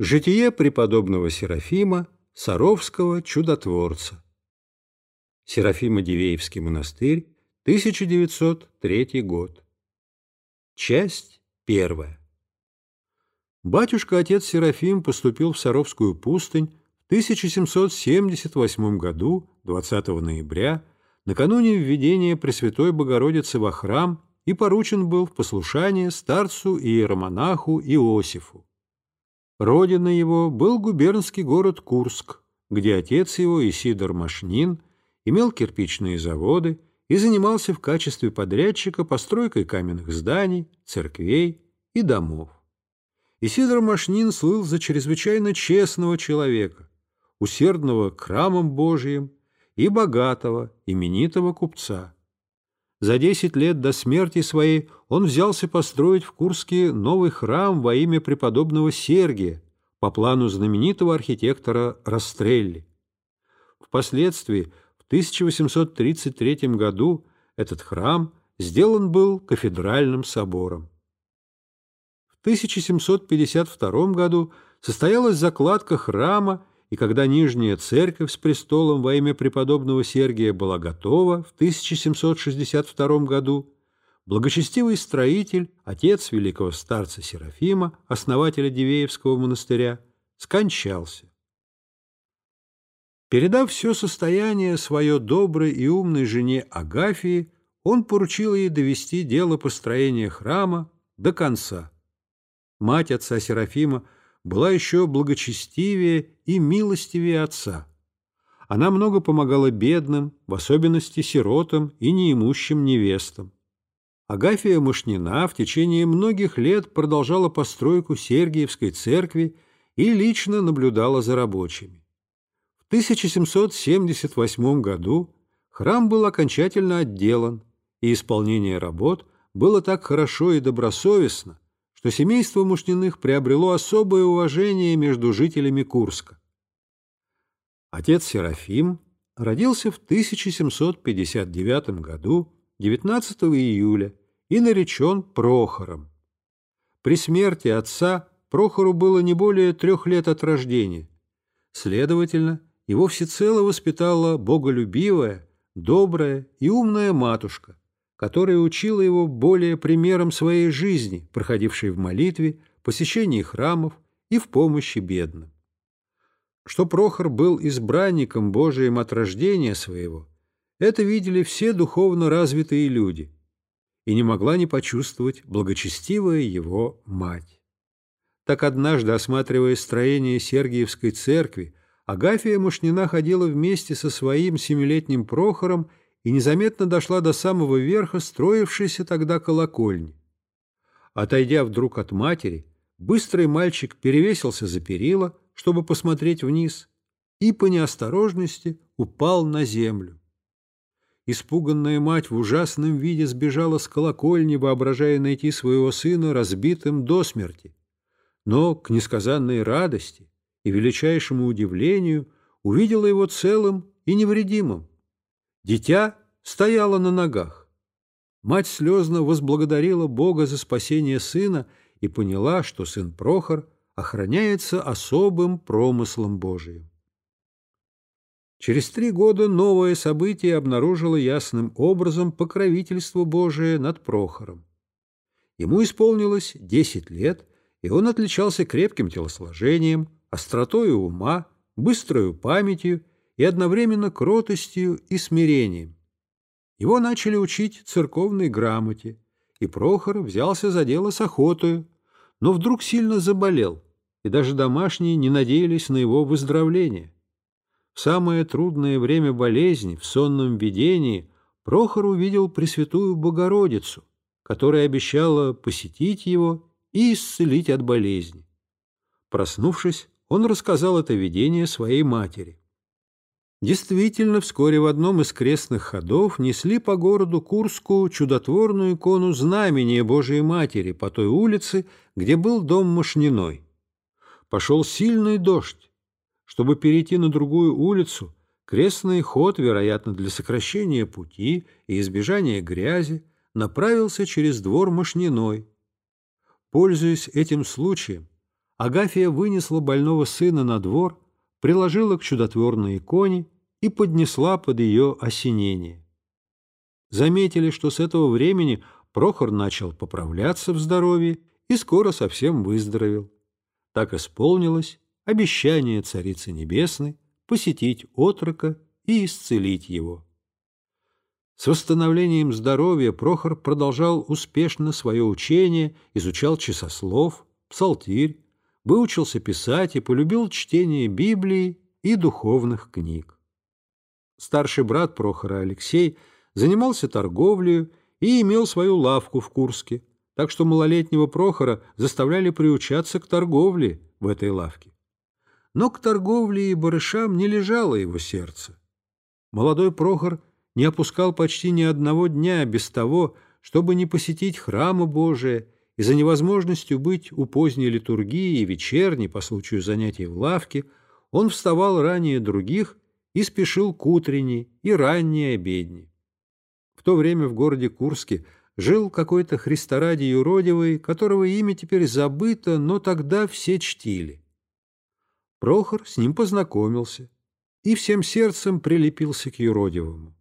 Житие преподобного Серафима, Саровского чудотворца. Серафимо-Дивеевский монастырь, 1903 год. Часть первая. Батюшка-отец Серафим поступил в Саровскую пустынь в 1778 году, 20 ноября, накануне введения Пресвятой Богородицы во храм и поручен был в послушание старцу и иеромонаху Иосифу. Родина его был губернский город Курск, где отец его, Исидор Машнин, имел кирпичные заводы и занимался в качестве подрядчика постройкой каменных зданий, церквей и домов. Исидор Машнин слыл за чрезвычайно честного человека, усердного к храмам Божиим и богатого, именитого купца. За десять лет до смерти своей он взялся построить в Курске новый храм во имя преподобного Сергия по плану знаменитого архитектора Растрелли. Впоследствии, в 1833 году, этот храм сделан был кафедральным собором. В 1752 году состоялась закладка храма и когда Нижняя Церковь с престолом во имя преподобного Сергия была готова в 1762 году, благочестивый строитель, отец великого старца Серафима, основателя Дивеевского монастыря, скончался. Передав все состояние свое доброй и умной жене Агафии, он поручил ей довести дело построения храма до конца. Мать отца Серафима была еще благочестивее и милостивее отца. Она много помогала бедным, в особенности сиротам и неимущим невестам. Агафия Мышнина в течение многих лет продолжала постройку Сергиевской церкви и лично наблюдала за рабочими. В 1778 году храм был окончательно отделан, и исполнение работ было так хорошо и добросовестно, что семейство Мушниных приобрело особое уважение между жителями Курска. Отец Серафим родился в 1759 году, 19 июля, и наречен Прохором. При смерти отца Прохору было не более трех лет от рождения. Следовательно, его всецело воспитала боголюбивая, добрая и умная матушка, которая учила его более примером своей жизни, проходившей в молитве, посещении храмов и в помощи бедным. Что Прохор был избранником Божиим от рождения своего, это видели все духовно развитые люди, и не могла не почувствовать благочестивая его мать. Так однажды, осматривая строение Сергиевской церкви, Агафия Мушнина ходила вместе со своим семилетним Прохором и незаметно дошла до самого верха строившейся тогда колокольни. Отойдя вдруг от матери, быстрый мальчик перевесился за перила, чтобы посмотреть вниз, и по неосторожности упал на землю. Испуганная мать в ужасном виде сбежала с колокольни, воображая найти своего сына разбитым до смерти. Но, к несказанной радости и величайшему удивлению, увидела его целым и невредимым. Дитя стояло на ногах. Мать слезно возблагодарила Бога за спасение сына и поняла, что сын Прохор охраняется особым промыслом Божиим. Через три года новое событие обнаружило ясным образом покровительство Божие над Прохором. Ему исполнилось десять лет, и он отличался крепким телосложением, остротой ума, быстрою памятью и одновременно кротостью и смирением. Его начали учить церковной грамоте, и Прохор взялся за дело с охотою, но вдруг сильно заболел, и даже домашние не надеялись на его выздоровление. В самое трудное время болезни, в сонном видении, Прохор увидел Пресвятую Богородицу, которая обещала посетить его и исцелить от болезни. Проснувшись, он рассказал это видение своей матери. Действительно, вскоре в одном из крестных ходов несли по городу Курску чудотворную икону знамения Божией Матери по той улице, где был дом Мошниной. Пошел сильный дождь. Чтобы перейти на другую улицу, крестный ход, вероятно, для сокращения пути и избежания грязи, направился через двор Мошниной. Пользуясь этим случаем, Агафия вынесла больного сына на двор, приложила к чудотворной иконе и поднесла под ее осенение. Заметили, что с этого времени Прохор начал поправляться в здоровье и скоро совсем выздоровел. Так исполнилось обещание Царицы Небесной посетить отрока и исцелить его. С восстановлением здоровья Прохор продолжал успешно свое учение, изучал часослов, псалтирь, выучился писать и полюбил чтение Библии и духовных книг. Старший брат Прохора Алексей занимался торговлей и имел свою лавку в Курске, так что малолетнего Прохора заставляли приучаться к торговле в этой лавке. Но к торговле и барышам не лежало его сердце. Молодой Прохор не опускал почти ни одного дня без того, чтобы не посетить храма Божия и за невозможностью быть у поздней литургии и вечерней по случаю занятий в лавке, он вставал ранее других и спешил к утренней и ранней обедне. В то время в городе Курске жил какой-то Христоради юродивый, которого имя теперь забыто, но тогда все чтили. Прохор с ним познакомился и всем сердцем прилепился к юродивому.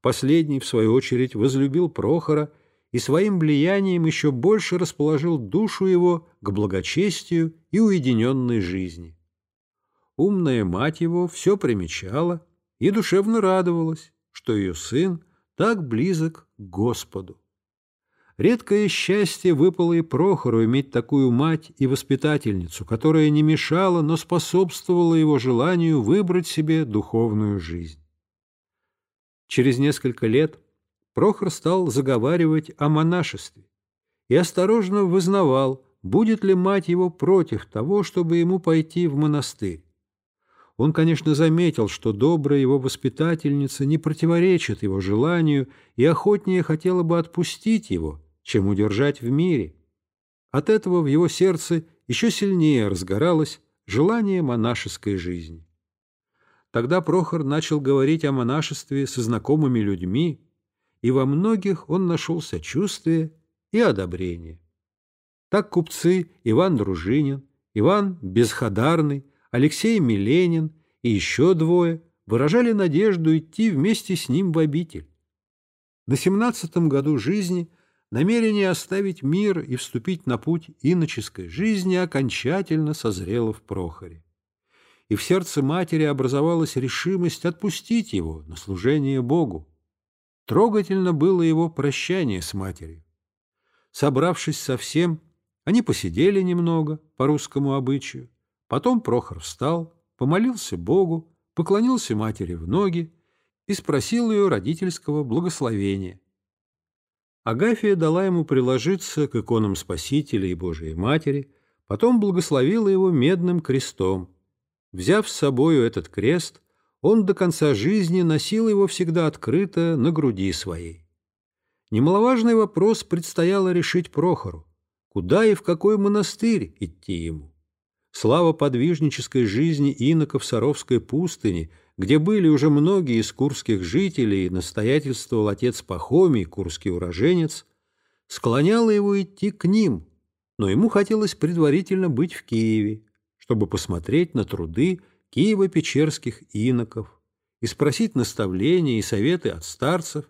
Последний, в свою очередь, возлюбил Прохора и своим влиянием еще больше расположил душу его к благочестию и уединенной жизни. Умная мать его все примечала и душевно радовалась, что ее сын так близок к Господу. Редкое счастье выпало и Прохору иметь такую мать и воспитательницу, которая не мешала, но способствовала его желанию выбрать себе духовную жизнь. Через несколько лет Прохор стал заговаривать о монашестве и осторожно вызнавал, будет ли мать его против того, чтобы ему пойти в монастырь. Он, конечно, заметил, что добрая его воспитательница не противоречит его желанию и охотнее хотела бы отпустить его, чем удержать в мире. От этого в его сердце еще сильнее разгоралось желание монашеской жизни. Тогда Прохор начал говорить о монашестве со знакомыми людьми, и во многих он нашел сочувствие и одобрение. Так купцы Иван Дружинин, Иван Безходарный, Алексей Миленин и еще двое выражали надежду идти вместе с ним в обитель. На семнадцатом году жизни намерение оставить мир и вступить на путь иноческой жизни окончательно созрело в Прохоре и в сердце матери образовалась решимость отпустить его на служение Богу. Трогательно было его прощание с матерью. Собравшись совсем, они посидели немного по русскому обычаю. Потом Прохор встал, помолился Богу, поклонился матери в ноги и спросил ее родительского благословения. Агафия дала ему приложиться к иконам Спасителя и Божией Матери, потом благословила его медным крестом – Взяв с собою этот крест, он до конца жизни носил его всегда открыто на груди своей. Немаловажный вопрос предстояло решить Прохору. Куда и в какой монастырь идти ему? Слава подвижнической жизни иноков Саровской пустыни, где были уже многие из курских жителей, настоятельствовал отец Пахомий, курский уроженец, склоняла его идти к ним, но ему хотелось предварительно быть в Киеве, чтобы посмотреть на труды киево-печерских иноков и спросить наставления и советы от старцев,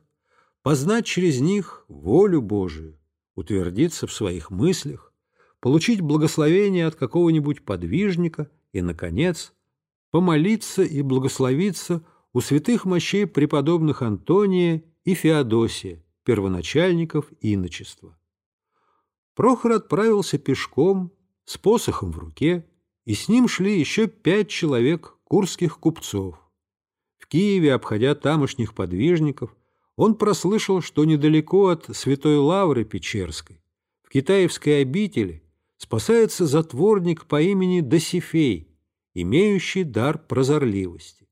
познать через них волю Божию, утвердиться в своих мыслях, получить благословение от какого-нибудь подвижника и, наконец, помолиться и благословиться у святых мощей преподобных Антония и Феодосия, первоначальников иночества. Прохор отправился пешком с посохом в руке, и с ним шли еще пять человек курских купцов. В Киеве, обходя тамошних подвижников, он прослышал, что недалеко от Святой Лавры Печерской, в китаевской обители, спасается затворник по имени Досифей, имеющий дар прозорливости.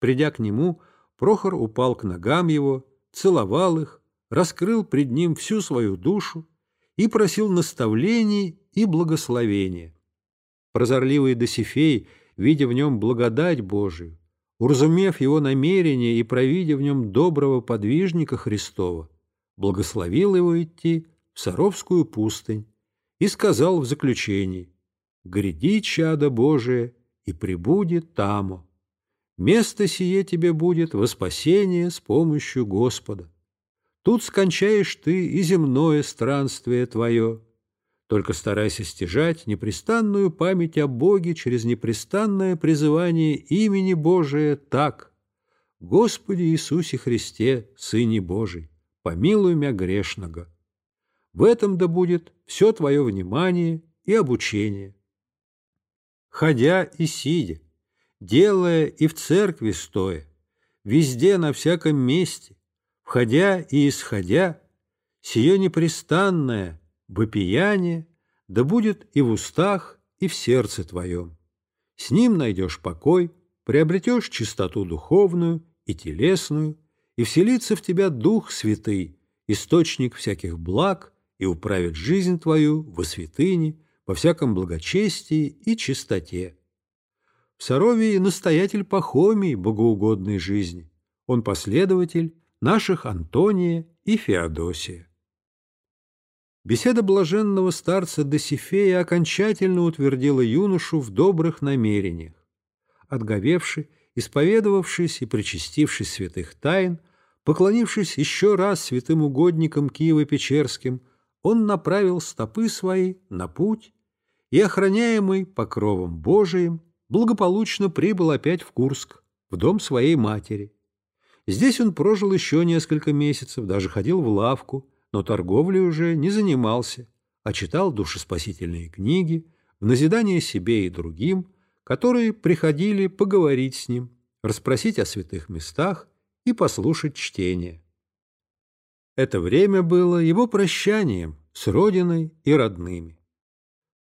Придя к нему, Прохор упал к ногам его, целовал их, раскрыл пред ним всю свою душу и просил наставлений и благословения. Прозорливый Досифей, видя в нем благодать Божию, уразумев его намерение и провидя в нем доброго подвижника Христова, благословил его идти в Саровскую пустынь и сказал в заключении, гряди, чадо Божие, и прибудет тамо. Место сие тебе будет во спасение с помощью Господа. Тут скончаешь ты и земное странствие твое. Только старайся стяжать непрестанную память о Боге через непрестанное призывание имени Божия так. Господи Иисусе Христе, Сыне Божий, помилуй мя грешного. В этом да будет все твое внимание и обучение. Ходя и сидя, делая и в церкви стоя, везде на всяком месте, входя и исходя, сие непрестанное вопияние да будет и в устах, и в сердце твоем. С ним найдешь покой, приобретешь чистоту духовную и телесную, и вселится в тебя Дух Святый, источник всяких благ, и управит жизнь твою во святыне, во всяком благочестии и чистоте. В Саровии настоятель Пахомий богоугодной жизни. Он последователь наших Антония и Феодосия. Беседа блаженного старца Досифея окончательно утвердила юношу в добрых намерениях. Отговевший, исповедовавшись и причастившись святых тайн, поклонившись еще раз святым угодникам Киево-Печерским, он направил стопы свои на путь и, охраняемый покровом Божиим, благополучно прибыл опять в Курск, в дом своей матери. Здесь он прожил еще несколько месяцев, даже ходил в лавку, но торговлей уже не занимался, а читал душеспасительные книги в назидание себе и другим, которые приходили поговорить с ним, расспросить о святых местах и послушать чтение. Это время было его прощанием с родиной и родными.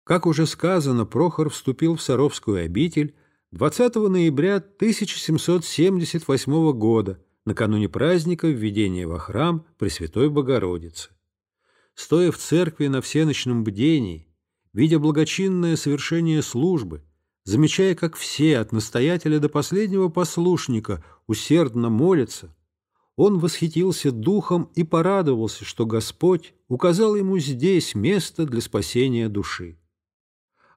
Как уже сказано, Прохор вступил в Саровскую обитель 20 ноября 1778 года, накануне праздника введения во храм Пресвятой Богородицы. Стоя в церкви на всеночном бдении, видя благочинное совершение службы, замечая, как все, от настоятеля до последнего послушника, усердно молятся, он восхитился духом и порадовался, что Господь указал ему здесь место для спасения души.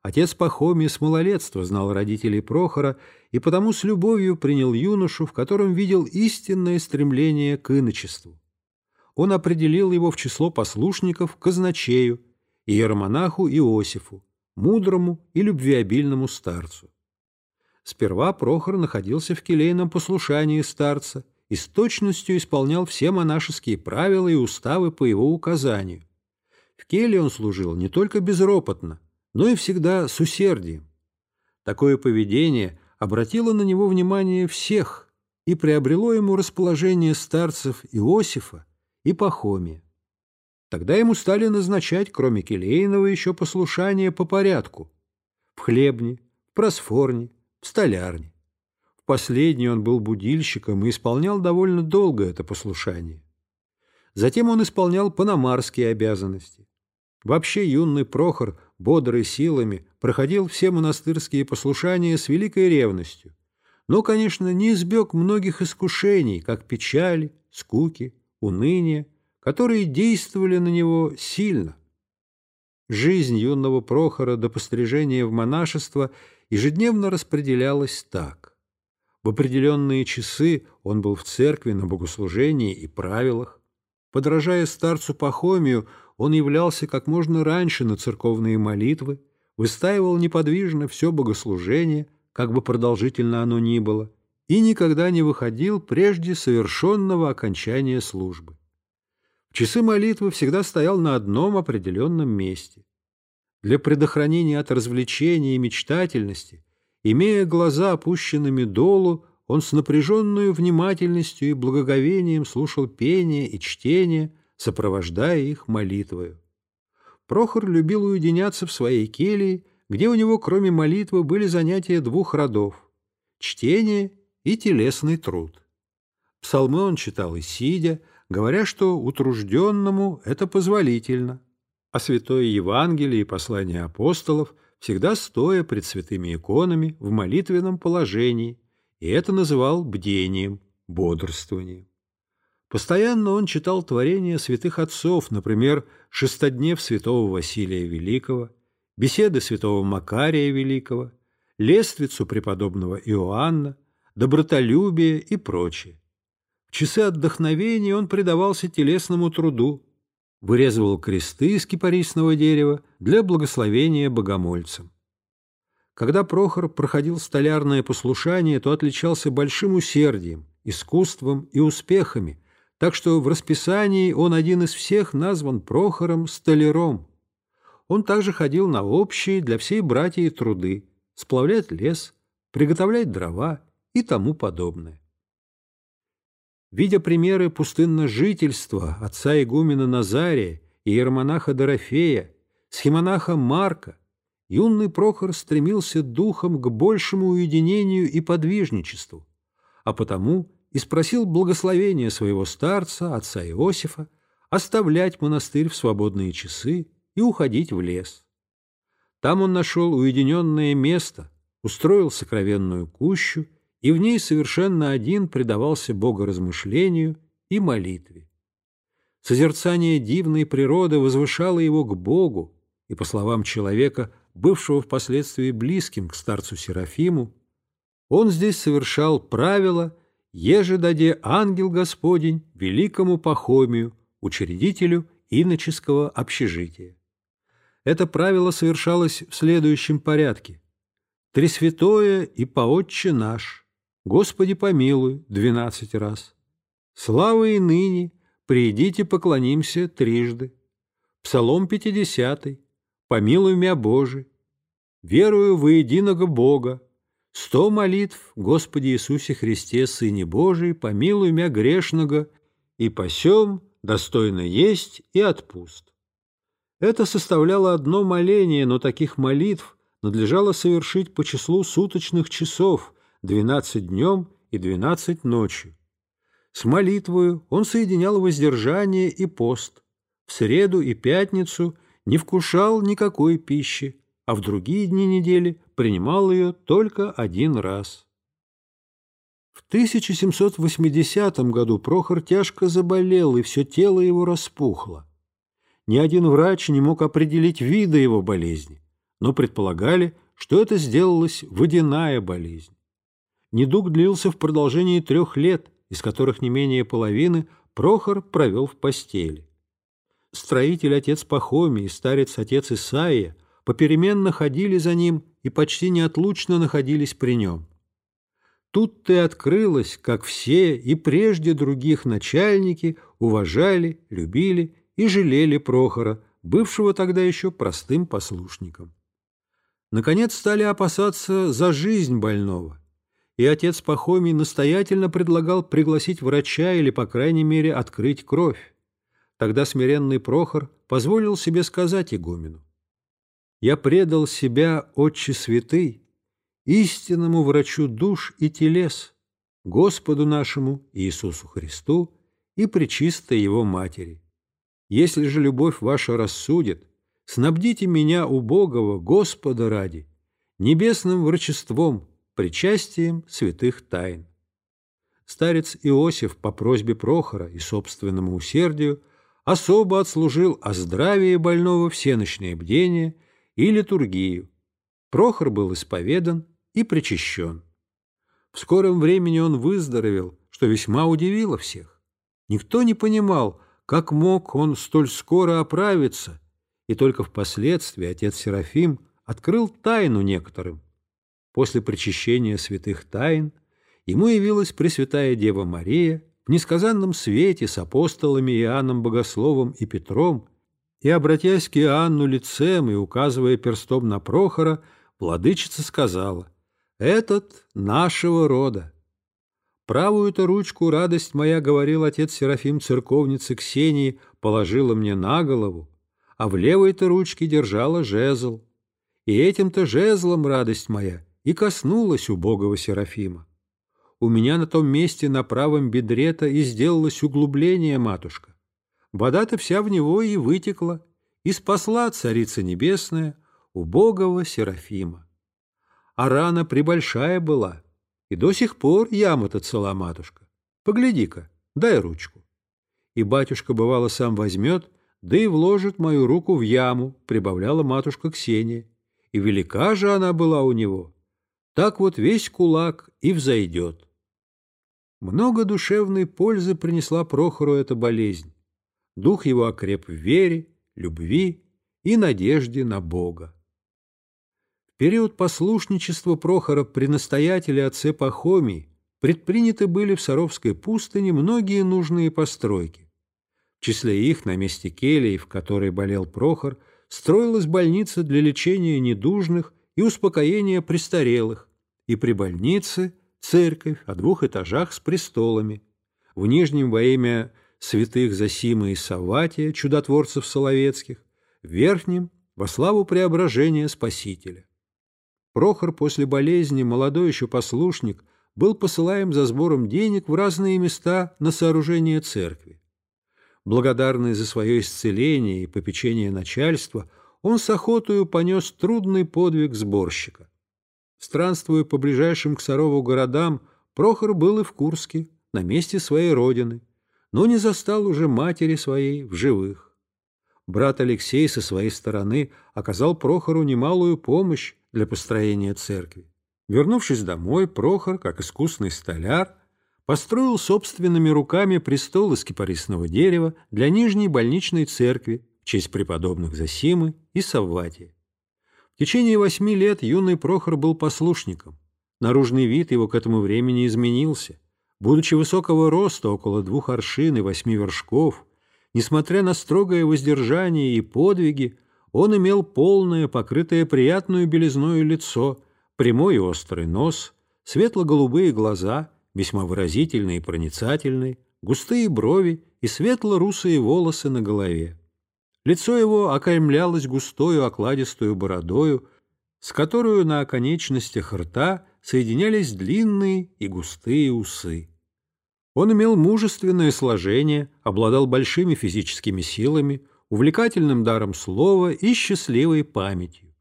Отец Пахомий с малолетства знал родителей Прохора и потому с любовью принял юношу, в котором видел истинное стремление к иночеству. Он определил его в число послушников казначею, иеромонаху Иосифу, мудрому и любвеобильному старцу. Сперва Прохор находился в келейном послушании старца и с точностью исполнял все монашеские правила и уставы по его указанию. В келе он служил не только безропотно, но и всегда с усердием. Такое поведение обратило на него внимание всех и приобрело ему расположение старцев Иосифа и Пахомия. Тогда ему стали назначать, кроме келейного, еще послушания по порядку – в хлебне, в просфорне, в столярне. В последний он был будильщиком и исполнял довольно долго это послушание. Затем он исполнял паномарские обязанности. Вообще юный Прохор, бодрый силами, проходил все монастырские послушания с великой ревностью, но, конечно, не избег многих искушений, как печали, скуки, уныния, которые действовали на него сильно. Жизнь юного Прохора до пострижения в монашество ежедневно распределялась так. В определенные часы он был в церкви на богослужении и правилах. Подражая старцу Пахомию, он являлся как можно раньше на церковные молитвы, выстаивал неподвижно все богослужение, как бы продолжительно оно ни было, и никогда не выходил прежде совершенного окончания службы. В часы молитвы всегда стоял на одном определенном месте. Для предохранения от развлечения и мечтательности, имея глаза опущенными долу, он с напряженной внимательностью и благоговением слушал пение и чтение, сопровождая их молитвою. Прохор любил уединяться в своей келье, где у него, кроме молитвы, были занятия двух родов — чтение и телесный труд. Псалмы он читал и сидя, говоря, что утружденному это позволительно, а святое Евангелие и послание апостолов всегда стоя пред святыми иконами в молитвенном положении, и это называл бдением, бодрствованием. Постоянно он читал творения святых отцов, например, «Шестоднев святого Василия Великого», беседы святого Макария Великого, лествицу преподобного Иоанна, добротолюбие и прочее. В часы отдохновения он предавался телесному труду, вырезывал кресты из кипарисного дерева для благословения богомольцам. Когда Прохор проходил столярное послушание, то отличался большим усердием, искусством и успехами, так что в расписании он один из всех назван Прохором столяром. Он также ходил на общие для всей братьи труды, сплавлять лес, приготовлять дрова и тому подобное. Видя примеры пустынножительства отца игумена Назария и иеромонаха Дорофея, схемонаха Марка, юный Прохор стремился духом к большему уединению и подвижничеству, а потому и спросил благословения своего старца, отца Иосифа, оставлять монастырь в свободные часы и уходить в лес. Там он нашел уединенное место, устроил сокровенную кущу и в ней совершенно один предавался богоразмышлению и молитве. Созерцание дивной природы возвышало его к Богу, и, по словам человека, бывшего впоследствии близким к старцу Серафиму, он здесь совершал правила еже даде ангел Господень великому Пахомию, учредителю иноческого общежития. Это правило совершалось в следующем порядке. Тресвятое и поотче наш, Господи помилуй, двенадцать раз. Слава и ныне, придите поклонимся трижды. Псалом пятидесятый, помилуй мя Боже. Верую во единого Бога, Сто молитв, Господи Иисусе Христе, Сыне Божий, помилуй мя грешного, и посем достойно есть и отпуст. Это составляло одно моление, но таких молитв надлежало совершить по числу суточных часов, двенадцать днем и двенадцать ночью. С молитвою он соединял воздержание и пост. В среду и пятницу не вкушал никакой пищи, а в другие дни недели принимал ее только один раз. В 1780 году Прохор тяжко заболел, и все тело его распухло. Ни один врач не мог определить вида его болезни, но предполагали, что это сделалась водяная болезнь. Недуг длился в продолжении трех лет, из которых не менее половины Прохор провел в постели. Строитель отец Пахомий и старец отец Исаия попеременно ходили за ним и почти неотлучно находились при нем. Тут-то и открылось, как все и прежде других начальники уважали, любили и жалели Прохора, бывшего тогда еще простым послушником. Наконец стали опасаться за жизнь больного, и отец Пахомий настоятельно предлагал пригласить врача или, по крайней мере, открыть кровь. Тогда смиренный Прохор позволил себе сказать игумену, я предал себя, Отче Святый, истинному врачу душ и телес, Господу нашему Иисусу Христу и Пречистой Его Матери. Если же любовь ваша рассудит, снабдите меня убогого Господа ради, небесным врачеством, причастием святых тайн. Старец Иосиф по просьбе Прохора и собственному усердию особо отслужил о здравии больного всеночное бдение и литургию. Прохор был исповедан и причащен. В скором времени он выздоровел, что весьма удивило всех. Никто не понимал, как мог он столь скоро оправиться, и только впоследствии отец Серафим открыл тайну некоторым. После причащения святых тайн ему явилась Пресвятая Дева Мария в несказанном свете с апостолами Иоанном Богословом и Петром и, обратясь к Иоанну лицем и указывая перстом на Прохора, владычица сказала, «Этот нашего рода». Правую-то ручку, радость моя, говорил отец Серафим церковницы Ксении, положила мне на голову, а в левой-то ручке держала жезл. И этим-то жезлом, радость моя, и коснулась убогого Серафима. У меня на том месте на правом бедре-то и сделалось углубление, матушка. Вода-то вся в него и вытекла, и спасла Царица Небесная убогого Серафима. А рана прибольшая была, и до сих пор яма-то цела, матушка. Погляди-ка, дай ручку. И батюшка, бывало, сам возьмет, да и вложит мою руку в яму, прибавляла матушка Ксения. И велика же она была у него. Так вот весь кулак и взойдет. Много душевной пользы принесла Прохору эта болезнь. Дух его окреп в вере, любви и надежде на Бога. В период послушничества Прохора при настоятеле отце Пахомии предприняты были в Саровской пустыне многие нужные постройки. В числе их на месте келии, в которой болел Прохор, строилась больница для лечения недужных и успокоения престарелых, и при больнице церковь о двух этажах с престолами. В нижнем во имя святых Засима и Саватия, чудотворцев Соловецких, в верхнем во славу преображения Спасителя. Прохор после болезни, молодой еще послушник, был посылаем за сбором денег в разные места на сооружение церкви. Благодарный за свое исцеление и попечение начальства, он с охотою понес трудный подвиг сборщика. Странствуя по ближайшим к Сарову городам, Прохор был и в Курске, на месте своей родины, но не застал уже матери своей в живых. Брат Алексей со своей стороны оказал Прохору немалую помощь для построения церкви. Вернувшись домой, Прохор, как искусный столяр, построил собственными руками престол из кипарисного дерева для Нижней больничной церкви в честь преподобных Засимы и Савватия. В течение восьми лет юный Прохор был послушником. Наружный вид его к этому времени изменился. Будучи высокого роста, около двух аршин и восьми вершков, несмотря на строгое воздержание и подвиги, он имел полное, покрытое приятную белизною лицо, прямой и острый нос, светло-голубые глаза, весьма выразительные и проницательные, густые брови и светло-русые волосы на голове. Лицо его окаймлялось густою окладистую бородою, с которую на оконечностях рта соединялись длинные и густые усы. Он имел мужественное сложение, обладал большими физическими силами, увлекательным даром слова и счастливой памятью.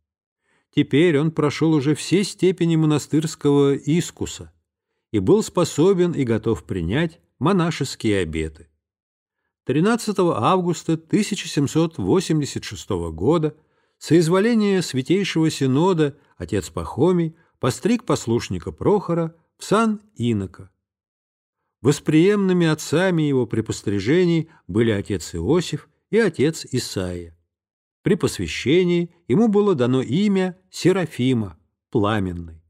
Теперь он прошел уже все степени монастырского искуса и был способен и готов принять монашеские обеты. 13 августа 1786 года соизволение Святейшего Синода отец Пахомий постриг послушника Прохора в сан инока. Восприемными отцами его при пострижении были отец Иосиф и отец Исаия. При посвящении ему было дано имя Серафима, пламенный.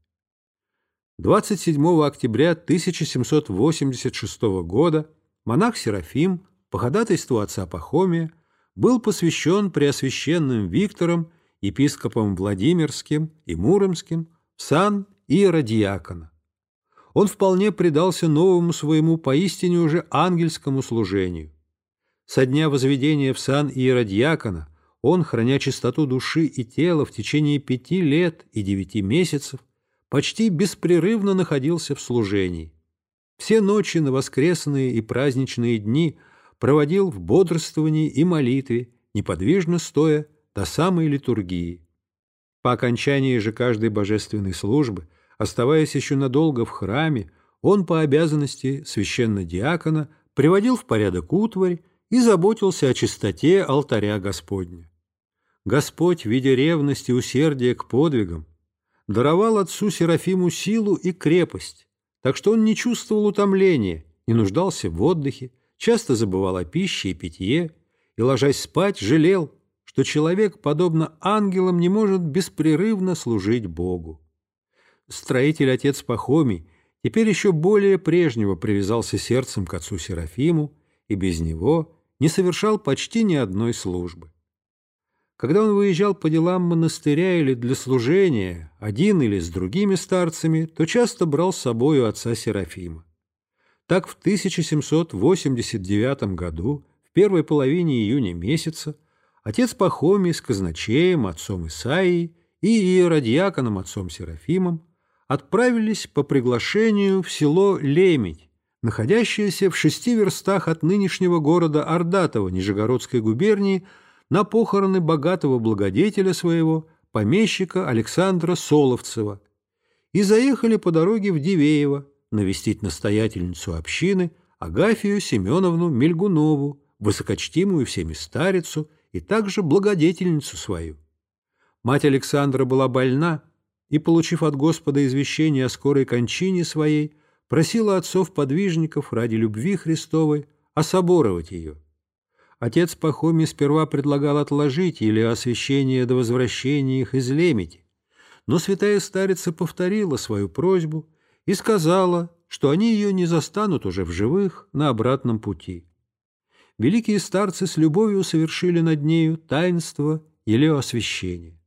27 октября 1786 года монах Серафим по ходатайству отца Пахомия был посвящен Преосвященным Виктором, епископом Владимирским и Муромским, сан иеродиакона. Он вполне предался новому своему поистине уже ангельскому служению. Со дня возведения в сан иеродиакона он, храня чистоту души и тела в течение пяти лет и девяти месяцев, почти беспрерывно находился в служении. Все ночи на воскресные и праздничные дни – проводил в бодрствовании и молитве, неподвижно стоя до самой литургии. По окончании же каждой божественной службы, оставаясь еще надолго в храме, он по обязанности священно-диакона приводил в порядок утварь и заботился о чистоте алтаря Господня. Господь, видя ревность и усердие к подвигам, даровал отцу Серафиму силу и крепость, так что он не чувствовал утомления, не нуждался в отдыхе, часто забывал о пище и питье, и, ложась спать, жалел, что человек, подобно ангелам, не может беспрерывно служить Богу. Строитель отец Пахомий теперь еще более прежнего привязался сердцем к отцу Серафиму и без него не совершал почти ни одной службы. Когда он выезжал по делам монастыря или для служения, один или с другими старцами, то часто брал с собою отца Серафима. Так в 1789 году, в первой половине июня месяца, отец Пахомий с казначеем, отцом Исаией и иеродиаконом отцом Серафимом отправились по приглашению в село Лемедь, находящееся в шести верстах от нынешнего города Ордатова Нижегородской губернии, на похороны богатого благодетеля своего, помещика Александра Соловцева, и заехали по дороге в Дивеево, навестить настоятельницу общины Агафию Семеновну Мельгунову, высокочтимую всеми старицу и также благодетельницу свою. Мать Александра была больна и, получив от Господа извещение о скорой кончине своей, просила отцов-подвижников ради любви Христовой особоровать ее. Отец Пахомий сперва предлагал отложить или освящение до возвращения их из Лемити, но святая старица повторила свою просьбу и сказала, что они ее не застанут уже в живых на обратном пути. Великие старцы с любовью совершили над нею таинство или освящение.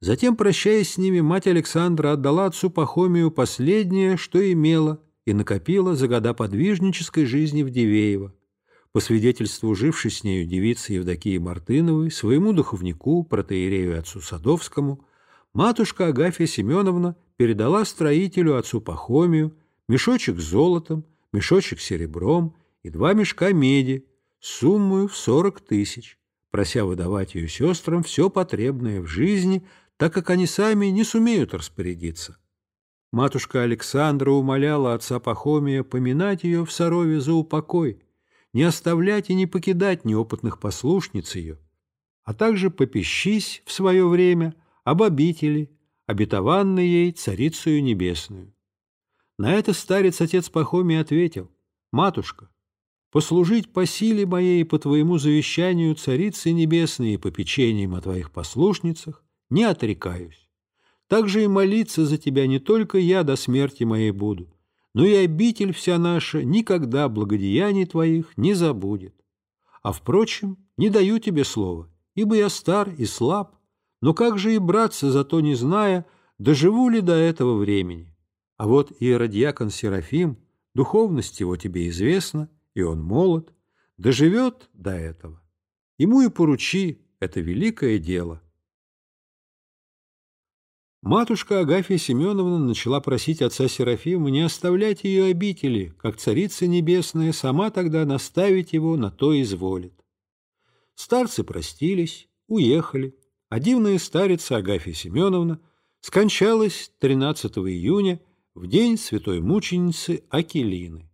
Затем, прощаясь с ними, мать Александра отдала отцу Пахомию последнее, что имела, и накопила за года подвижнической жизни в Дивеево. По свидетельству жившей с нею девицы Евдокии Мартыновой, своему духовнику, протеерею отцу Садовскому, матушка Агафья Семеновна передала строителю отцу Пахомию мешочек с золотом, мешочек с серебром и два мешка меди, суммою в сорок тысяч, прося выдавать ее сестрам все потребное в жизни, так как они сами не сумеют распорядиться. Матушка Александра умоляла отца Пахомия поминать ее в Сарове за упокой, не оставлять и не покидать неопытных послушниц ее, а также попищись в свое время об обители, обетованной ей Царицею Небесную. На это старец-отец Пахомий ответил, «Матушка, послужить по силе моей по твоему завещанию Царицы Небесной и по печеньям о твоих послушницах не отрекаюсь. Также и молиться за тебя не только я до смерти моей буду, но и обитель вся наша никогда благодеяний твоих не забудет. А, впрочем, не даю тебе слова, ибо я стар и слаб, но как же и браться, зато не зная, доживу ли до этого времени? А вот иеродьякон Серафим, духовность его тебе известна, и он молод, доживет до этого. Ему и поручи это великое дело. Матушка Агафья Семеновна начала просить отца Серафима не оставлять ее обители, как царица небесная сама тогда наставить его на то изволит. Старцы простились, уехали, а дивная старица Агафья Семеновна скончалась 13 июня в день святой мученицы Акелины.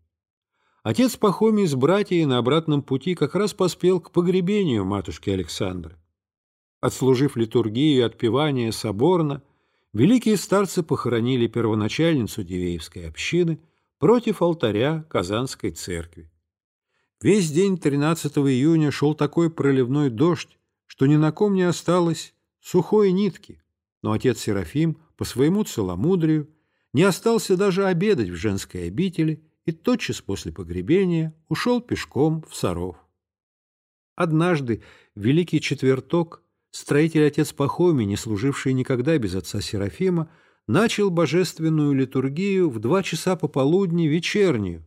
Отец Пахомий с братьей на обратном пути как раз поспел к погребению матушки Александры. Отслужив литургию и отпевание соборно, великие старцы похоронили первоначальницу Дивеевской общины против алтаря Казанской церкви. Весь день 13 июня шел такой проливной дождь, что ни на ком не осталось сухой нитки, но отец Серафим по своему целомудрию не остался даже обедать в женской обители и тотчас после погребения ушел пешком в Саров. Однажды, Великий Четверток, строитель отец Пахомий, не служивший никогда без отца Серафима, начал божественную литургию в два часа пополудни вечернюю,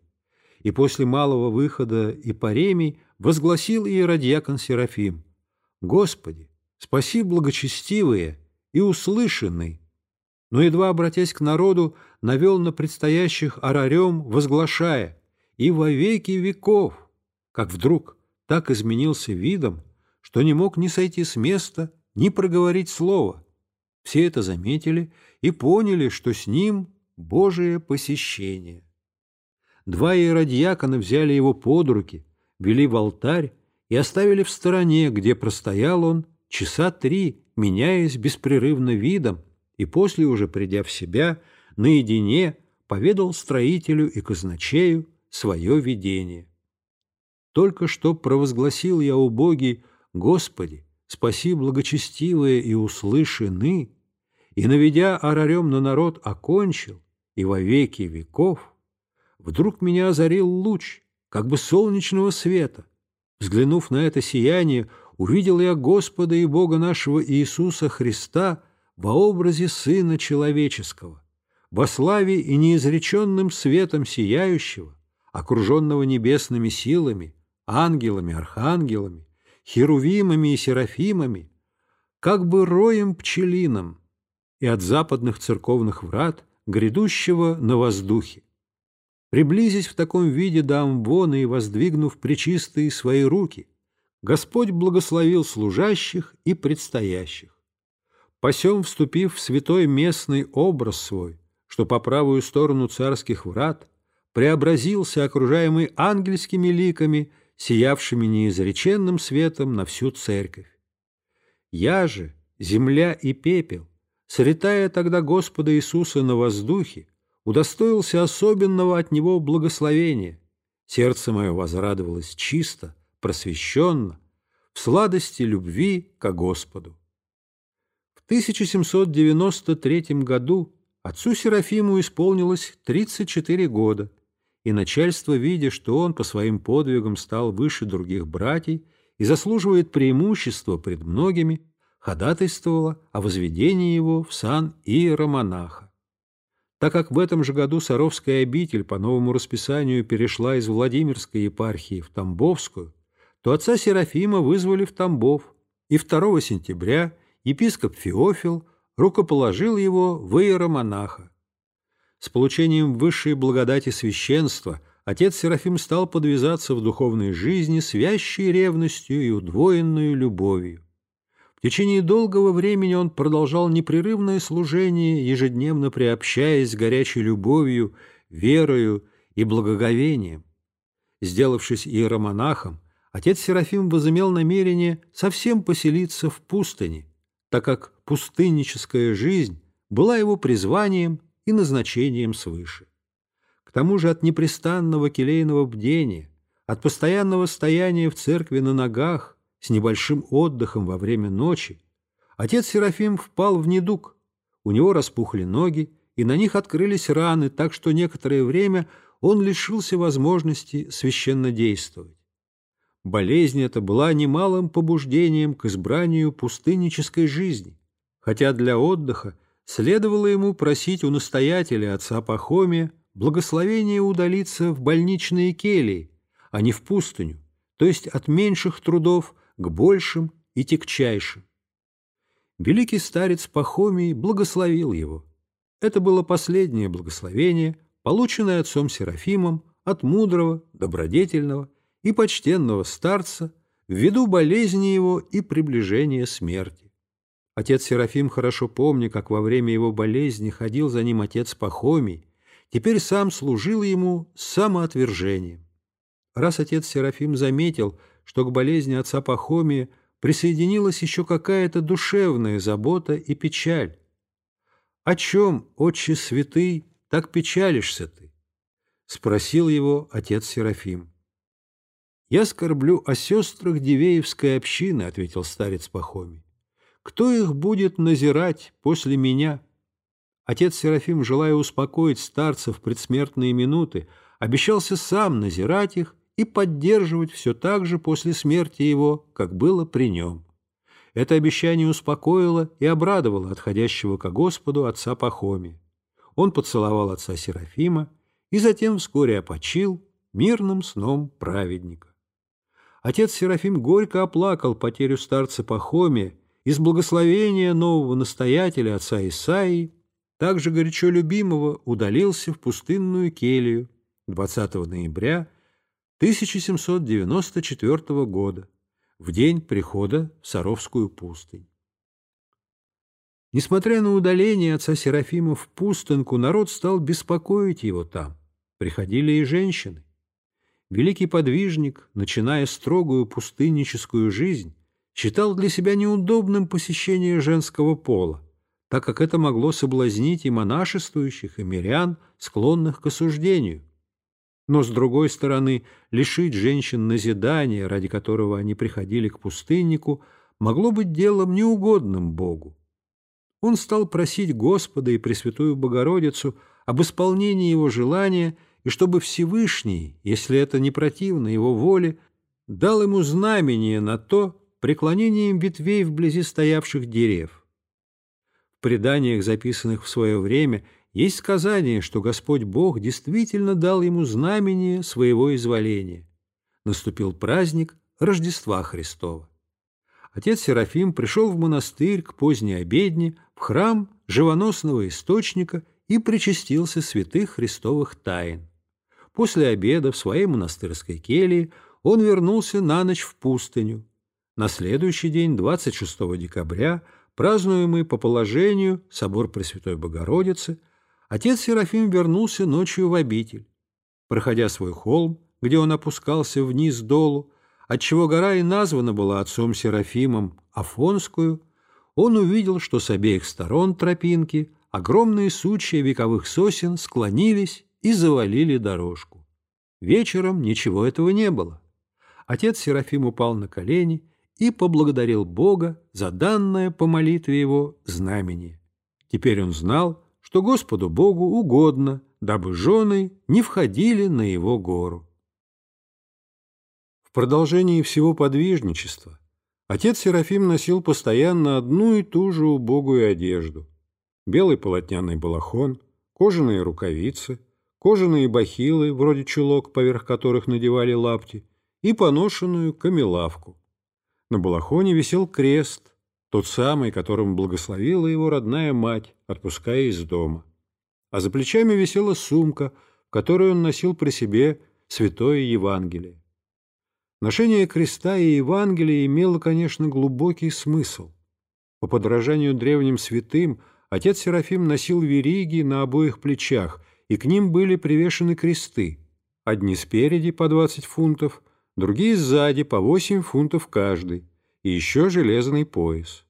и после малого выхода и паремий возгласил иеродьякон Серафим «Господи, спаси благочестивые и услышанный но, едва обратясь к народу, навел на предстоящих орарем, возглашая «И во веки веков!» Как вдруг так изменился видом, что не мог ни сойти с места, ни проговорить слова. Все это заметили и поняли, что с ним Божие посещение. Два иеродьякона взяли его под руки, вели в алтарь и оставили в стороне, где простоял он часа три, меняясь беспрерывно видом, и после, уже придя в себя, наедине поведал строителю и казначею свое видение. Только что провозгласил я у Боги, Господи, спаси благочестивые и услышаны, и, наведя орарем на народ, окончил, и во веки веков, вдруг меня озарил луч, как бы солнечного света. Взглянув на это сияние, увидел я Господа и Бога нашего Иисуса Христа, во образе Сына Человеческого, во славе и неизреченным светом сияющего, окруженного небесными силами, ангелами, архангелами, херувимами и серафимами, как бы роем пчелином, и от западных церковных врат, грядущего на воздухе. Приблизясь в таком виде до Амвона и воздвигнув причистые свои руки, Господь благословил служащих и предстоящих посем вступив в святой местный образ свой, что по правую сторону царских врат преобразился, окружаемый ангельскими ликами, сиявшими неизреченным светом на всю церковь. Я же, земля и пепел, сретая тогда Господа Иисуса на воздухе, удостоился особенного от Него благословения. Сердце мое возрадовалось чисто, просвещенно, в сладости любви ко Господу. В 1793 году отцу Серафиму исполнилось 34 года, и начальство, видя, что он по своим подвигам стал выше других братьев и заслуживает преимущества пред многими, ходатайствовало о возведении его в сан иеромонаха. Так как в этом же году Саровская обитель по новому расписанию перешла из Владимирской епархии в Тамбовскую, то отца Серафима вызвали в Тамбов, и 2 сентября епископ Феофил рукоположил его в иеромонаха. С получением высшей благодати священства отец Серафим стал подвязаться в духовной жизни с ревностью и удвоенную любовью. В течение долгого времени он продолжал непрерывное служение, ежедневно приобщаясь горячей любовью, верою и благоговением. Сделавшись иеромонахом, отец Серафим возымел намерение совсем поселиться в пустыне, так как пустынническая жизнь была его призванием и назначением свыше. К тому же от непрестанного келейного бдения, от постоянного стояния в церкви на ногах, с небольшим отдыхом во время ночи, отец Серафим впал в недуг, у него распухли ноги, и на них открылись раны, так что некоторое время он лишился возможности священно действовать. Болезнь эта была немалым побуждением к избранию пустыннической жизни, хотя для отдыха следовало ему просить у настоятеля отца Пахомия благословения удалиться в больничные келии, а не в пустыню, то есть от меньших трудов к большим и тягчайшим. Великий старец Пахомий благословил его. Это было последнее благословение, полученное отцом Серафимом от мудрого, добродетельного и почтенного старца ввиду болезни его и приближения смерти. Отец Серафим, хорошо помня, как во время его болезни ходил за ним отец Пахомий, теперь сам служил ему самоотвержением. Раз отец Серафим заметил, что к болезни отца Пахомия присоединилась еще какая-то душевная забота и печаль. «О чем, отче святый, так печалишься ты?» — спросил его отец Серафим. «Я скорблю о сестрах Дивеевской общины», — ответил старец Пахомий. Кто их будет назирать после меня? Отец Серафим, желая успокоить старцев в предсмертные минуты, обещался сам назирать их и поддерживать все так же после смерти его, как было при нем. Это обещание успокоило и обрадовало отходящего ко Господу отца Пахоми. Он поцеловал отца Серафима и затем вскоре опочил мирным сном праведника. Отец Серафим горько оплакал потерю старца Пахомия из благословения нового настоятеля отца Исаии, также горячо любимого, удалился в пустынную келью 20 ноября 1794 года, в день прихода в Саровскую пустынь. Несмотря на удаление отца Серафима в пустынку, народ стал беспокоить его там. Приходили и женщины. Великий подвижник, начиная строгую пустынническую жизнь, считал для себя неудобным посещение женского пола, так как это могло соблазнить и монашествующих, и мирян, склонных к осуждению. Но, с другой стороны, лишить женщин назидания, ради которого они приходили к пустыннику, могло быть делом неугодным Богу. Он стал просить Господа и Пресвятую Богородицу об исполнении его желания и чтобы Всевышний, если это не противно его воле, дал ему знамение на то, преклонением ветвей вблизи стоявших деревьев. В преданиях, записанных в свое время, есть сказание, что Господь Бог действительно дал ему знамение своего изволения. Наступил праздник Рождества Христова. Отец Серафим пришел в монастырь к поздней обедне, в храм живоносного источника и причастился святых христовых тайн. После обеда в своей монастырской келье он вернулся на ночь в пустыню, на следующий день, 26 декабря, празднуемый по положению собор Пресвятой Богородицы, отец Серафим вернулся ночью в обитель. Проходя свой холм, где он опускался вниз долу, отчего гора и названа была отцом Серафимом Афонскую, он увидел, что с обеих сторон тропинки огромные сучья вековых сосен склонились и завалили дорожку. Вечером ничего этого не было. Отец Серафим упал на колени и поблагодарил Бога за данное по молитве его знамение. Теперь он знал, что Господу Богу угодно, дабы жены не входили на его гору. В продолжении всего подвижничества отец Серафим носил постоянно одну и ту же убогую одежду. Белый полотняный балахон, кожаные рукавицы, кожаные бахилы, вроде чулок, поверх которых надевали лапти, и поношенную камелавку. На балахоне висел крест, тот самый, которым благословила его родная мать, отпуская из дома. А за плечами висела сумка, в которой он носил при себе святое Евангелие. Ношение креста и Евангелия имело, конечно, глубокий смысл. По подражанию древним святым, отец Серафим носил вериги на обоих плечах, и к ним были привешены кресты, одни спереди по 20 фунтов, другие сзади по 8 фунтов каждый, и еще железный пояс.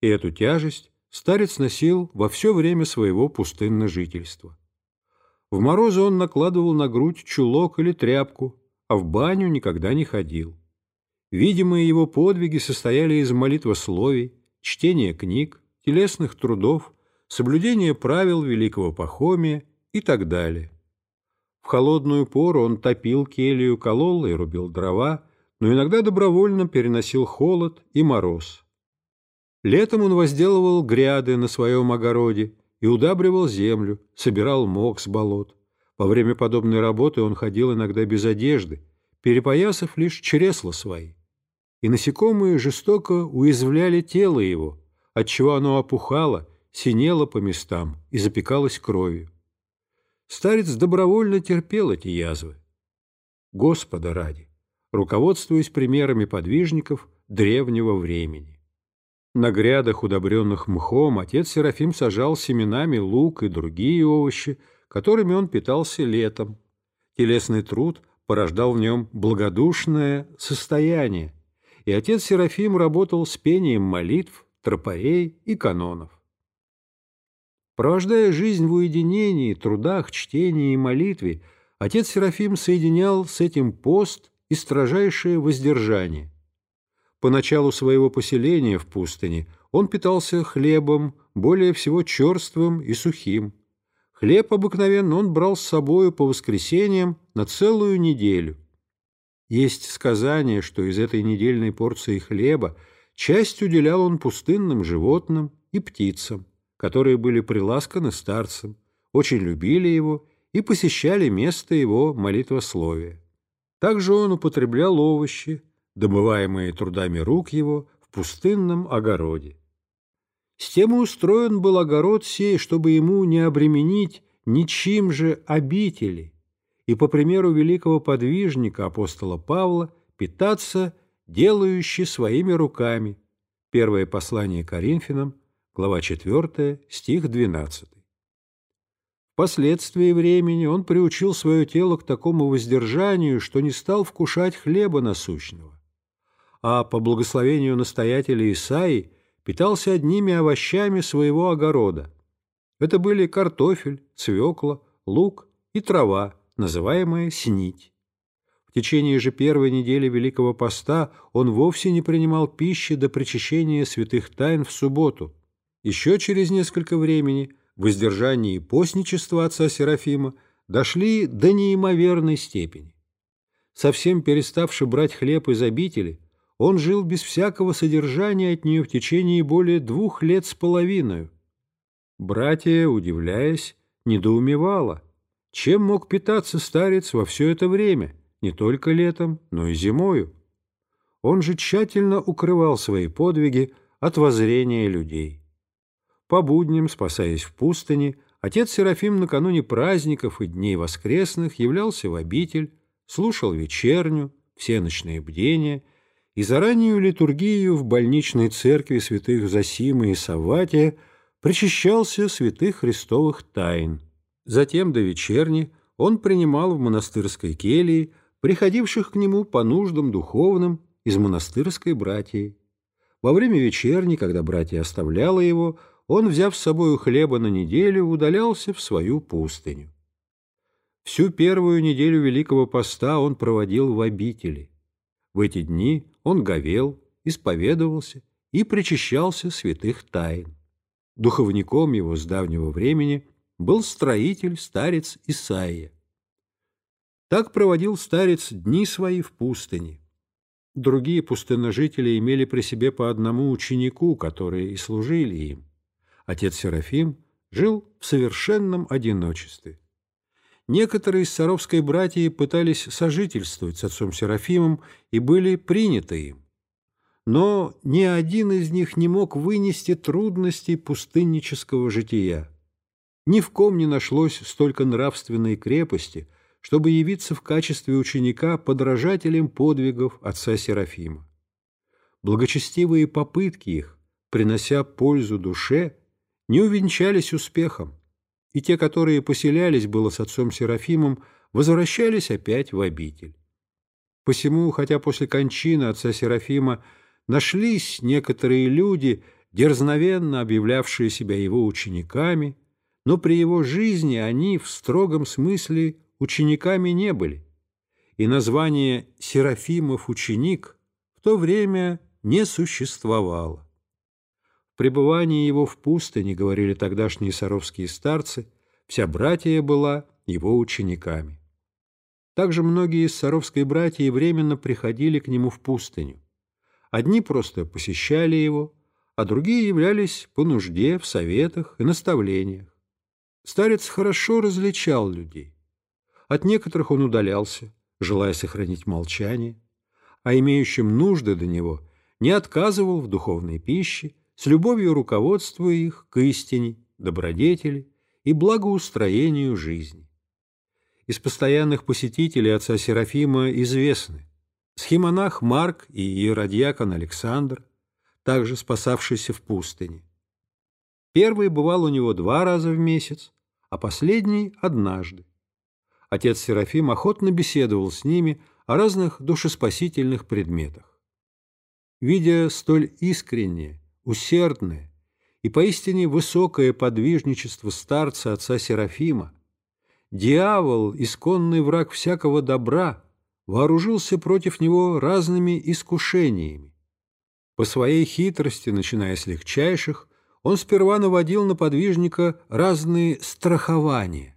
И эту тяжесть старец носил во все время своего пустынного жительства. В морозы он накладывал на грудь чулок или тряпку, а в баню никогда не ходил. Видимые его подвиги состояли из молитвословий, чтения книг, телесных трудов, соблюдения правил Великого Пахомия и так далее. В холодную пору он топил келью, колол и рубил дрова, но иногда добровольно переносил холод и мороз. Летом он возделывал гряды на своем огороде и удабривал землю, собирал мох с болот. Во время подобной работы он ходил иногда без одежды, перепоясав лишь чресла свои. И насекомые жестоко уязвляли тело его, отчего оно опухало, синело по местам и запекалось кровью. Старец добровольно терпел эти язвы. Господа ради, руководствуясь примерами подвижников древнего времени. На грядах, удобренных мхом, отец Серафим сажал семенами лук и другие овощи, которыми он питался летом. Телесный труд порождал в нем благодушное состояние, и отец Серафим работал с пением молитв, тропарей и канонов. Провождая жизнь в уединении, трудах, чтении и молитве, отец Серафим соединял с этим пост и строжайшее воздержание. По началу своего поселения в пустыне он питался хлебом, более всего черствым и сухим. Хлеб обыкновенно он брал с собою по воскресеньям на целую неделю. Есть сказание, что из этой недельной порции хлеба часть уделял он пустынным животным и птицам которые были приласканы старцем, очень любили его и посещали место его молитвословия. Также он употреблял овощи, добываемые трудами рук его в пустынном огороде. С тем и устроен был огород сей, чтобы ему не обременить ничем же обители, и, по примеру великого подвижника апостола Павла, питаться делающий своими руками. Первое послание Коринфянам, глава 4, стих 12. Впоследствии времени он приучил свое тело к такому воздержанию, что не стал вкушать хлеба насущного, а по благословению настоятеля Исаи питался одними овощами своего огорода. Это были картофель, свекла, лук и трава, называемая снить. В течение же первой недели Великого Поста он вовсе не принимал пищи до причащения святых тайн в субботу – еще через несколько времени воздержание и постничество отца Серафима дошли до неимоверной степени. Совсем переставший брать хлеб из обители, он жил без всякого содержания от нее в течение более двух лет с половиной. Братья, удивляясь, недоумевало, чем мог питаться старец во все это время, не только летом, но и зимою. Он же тщательно укрывал свои подвиги от воззрения людей. По будням, спасаясь в пустыне, отец Серафим накануне праздников и дней воскресных являлся в обитель, слушал вечерню, все ночные бдения и за раннюю литургию в больничной церкви святых Засима и Саватия причащался святых христовых тайн. Затем до вечерни он принимал в монастырской келии приходивших к нему по нуждам духовным из монастырской братьи. Во время вечерни, когда братья оставляла его, он, взяв с собою хлеба на неделю, удалялся в свою пустыню. Всю первую неделю Великого Поста он проводил в обители. В эти дни он говел, исповедовался и причащался святых тайн. Духовником его с давнего времени был строитель, старец Исаия. Так проводил старец дни свои в пустыне. Другие пустынножители имели при себе по одному ученику, которые и служили им. Отец Серафим жил в совершенном одиночестве. Некоторые из Саровской братьи пытались сожительствовать с отцом Серафимом и были приняты им. Но ни один из них не мог вынести трудностей пустыннического жития. Ни в ком не нашлось столько нравственной крепости, чтобы явиться в качестве ученика подражателем подвигов отца Серафима. Благочестивые попытки их, принося пользу душе, не увенчались успехом и те, которые поселялись было с отцом Серафимом, возвращались опять в обитель. Посему, хотя после кончины отца Серафима нашлись некоторые люди, дерзновенно объявлявшие себя его учениками, но при его жизни они в строгом смысле учениками не были, и название «Серафимов ученик» в то время не существовало пребывании его в пустыне, говорили тогдашние саровские старцы, вся братья была его учениками. Также многие из саровской братьи временно приходили к нему в пустыню. Одни просто посещали его, а другие являлись по нужде в советах и наставлениях. Старец хорошо различал людей. От некоторых он удалялся, желая сохранить молчание, а имеющим нужды до него не отказывал в духовной пище с любовью руководствуя их к истине, добродетели и благоустроению жизни. Из постоянных посетителей отца Серафима известны схимонах Марк и иеродьякон Александр, также спасавшийся в пустыне. Первый бывал у него два раза в месяц, а последний – однажды. Отец Серафим охотно беседовал с ними о разных душеспасительных предметах. Видя столь искреннее усердное и поистине высокое подвижничество старца отца Серафима, дьявол, исконный враг всякого добра, вооружился против него разными искушениями. По своей хитрости, начиная с легчайших, он сперва наводил на подвижника разные страхования.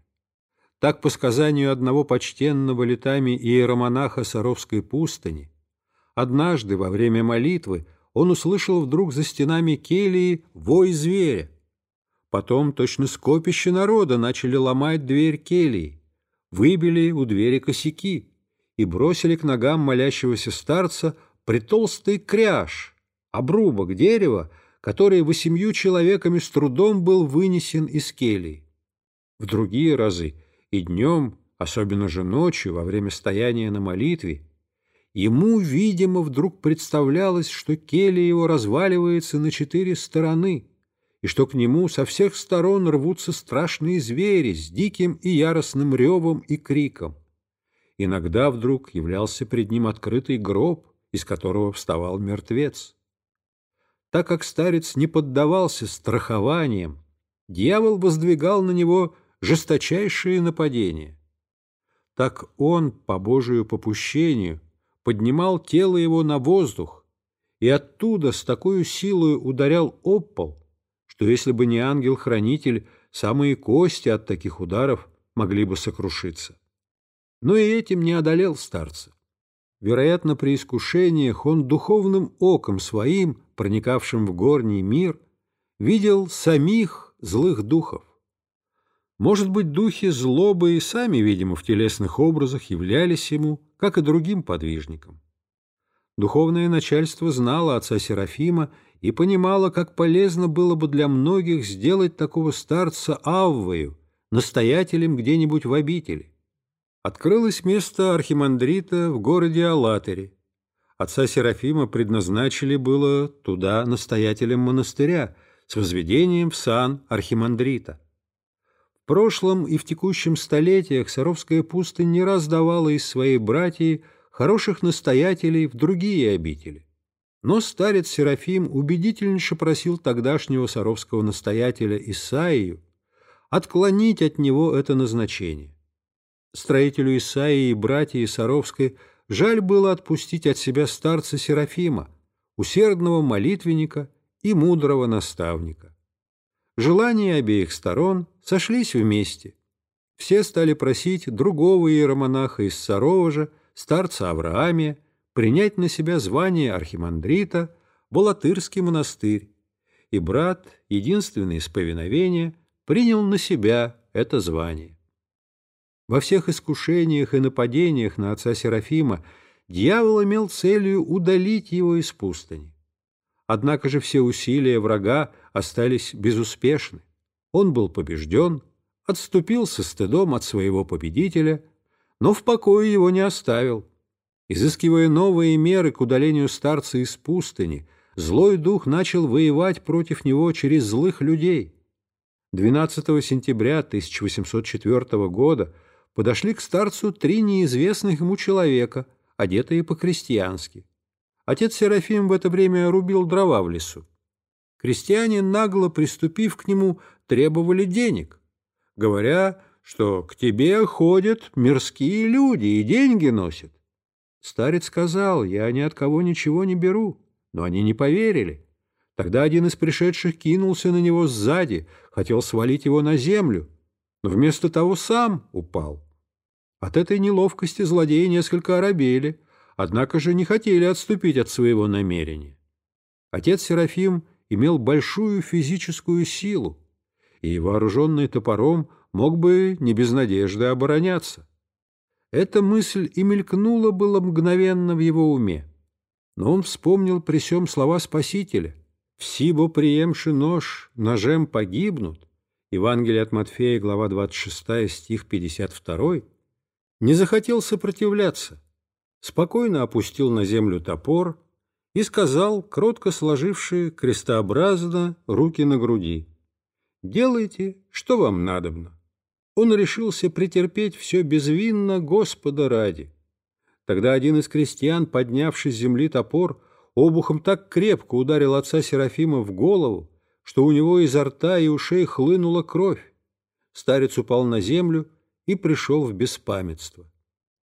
Так, по сказанию одного почтенного летами иеромонаха Саровской пустыни, однажды во время молитвы он услышал вдруг за стенами келии вой зверя. Потом точно скопище народа начали ломать дверь келии, выбили у двери косяки и бросили к ногам молящегося старца притолстый кряж, обрубок дерева, который восемью человеками с трудом был вынесен из келии. В другие разы и днем, особенно же ночью, во время стояния на молитве, Ему, видимо, вдруг представлялось, что келья его разваливается на четыре стороны, и что к нему со всех сторон рвутся страшные звери с диким и яростным ревом и криком. Иногда вдруг являлся пред ним открытый гроб, из которого вставал мертвец. Так как старец не поддавался страхованиям, дьявол воздвигал на него жесточайшие нападения. Так он, по Божию попущению, поднимал тело его на воздух и оттуда с такой силой ударял об пол, что если бы не ангел-хранитель, самые кости от таких ударов могли бы сокрушиться. Но и этим не одолел старца. Вероятно, при искушениях он духовным оком своим, проникавшим в горний мир, видел самих злых духов. Может быть, духи злобы и сами, видимо, в телесных образах являлись ему, как и другим подвижникам. Духовное начальство знало отца Серафима и понимало, как полезно было бы для многих сделать такого старца Аввою, настоятелем где-нибудь в обители. Открылось место архимандрита в городе Алатере. Отца Серафима предназначили было туда настоятелем монастыря с возведением в сан архимандрита прошлом и в текущем столетиях Саровская пустынь не раз давала из своей братьи хороших настоятелей в другие обители. Но старец Серафим убедительнейше просил тогдашнего саровского настоятеля Исаию отклонить от него это назначение. Строителю Исаии и братья Саровской жаль было отпустить от себя старца Серафима, усердного молитвенника и мудрого наставника. Желания обеих сторон сошлись вместе. Все стали просить другого иеромонаха из Сарова старца Авраамия, принять на себя звание архимандрита в Алатырский монастырь, и брат, единственный из повиновения, принял на себя это звание. Во всех искушениях и нападениях на отца Серафима дьявол имел целью удалить его из пустыни. Однако же все усилия врага остались безуспешны. Он был побежден, отступил со стыдом от своего победителя, но в покое его не оставил. Изыскивая новые меры к удалению старца из пустыни, злой дух начал воевать против него через злых людей. 12 сентября 1804 года подошли к старцу три неизвестных ему человека, одетые по-крестьянски. Отец Серафим в это время рубил дрова в лесу. Крестьяне, нагло приступив к нему, требовали денег, говоря, что к тебе ходят мирские люди и деньги носят. Старец сказал, я ни от кого ничего не беру, но они не поверили. Тогда один из пришедших кинулся на него сзади, хотел свалить его на землю, но вместо того сам упал. От этой неловкости злодеи несколько оробели, однако же не хотели отступить от своего намерения. Отец Серафим имел большую физическую силу, и, вооруженный топором, мог бы не без надежды обороняться. Эта мысль и мелькнула было мгновенно в его уме. Но он вспомнил при сём слова Спасителя «Всибо приемши нож, ножем погибнут» Евангелие от Матфея, глава 26, стих 52, не захотел сопротивляться, спокойно опустил на землю топор и сказал, кротко сложившие крестообразно руки на груди, «Делайте, что вам надобно». Он решился претерпеть все безвинно Господа ради. Тогда один из крестьян, поднявший с земли топор, обухом так крепко ударил отца Серафима в голову, что у него изо рта и ушей хлынула кровь. Старец упал на землю и пришел в беспамятство.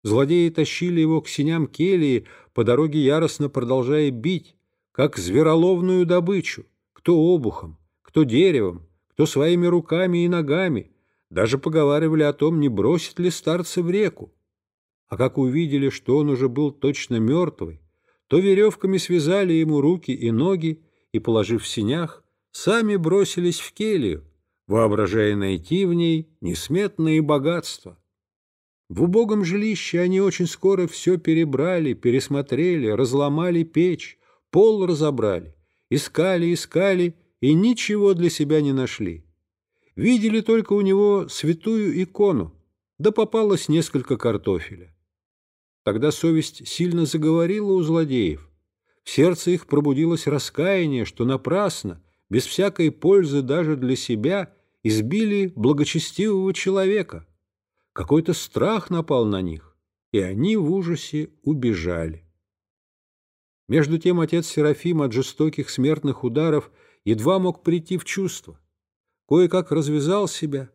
Злодеи тащили его к синям келии, по дороге яростно продолжая бить, как звероловную добычу, кто обухом, кто деревом, кто своими руками и ногами. Даже поговаривали о том, не бросит ли старца в реку. А как увидели, что он уже был точно мертвый, то веревками связали ему руки и ноги и, положив в синях, сами бросились в келью, воображая найти в ней несметные богатства. В убогом жилище они очень скоро все перебрали, пересмотрели, разломали печь, пол разобрали, искали, искали и ничего для себя не нашли. Видели только у него святую икону, да попалось несколько картофеля. Тогда совесть сильно заговорила у злодеев. В сердце их пробудилось раскаяние, что напрасно, без всякой пользы даже для себя, избили благочестивого человека. Какой-то страх напал на них, и они в ужасе убежали. Между тем отец Серафим от жестоких смертных ударов едва мог прийти в чувство. Кое-как развязал себя,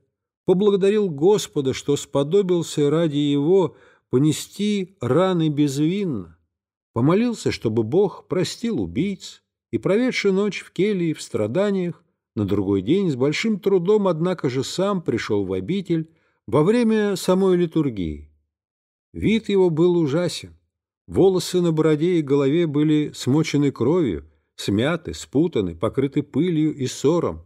поблагодарил Господа, что сподобился ради его понести раны безвинно, помолился, чтобы Бог простил убийц, и, проведший ночь в келье в страданиях, на другой день с большим трудом, однако же, сам пришел в обитель, во время самой литургии. Вид его был ужасен. Волосы на бороде и голове были смочены кровью, смяты, спутаны, покрыты пылью и ссором.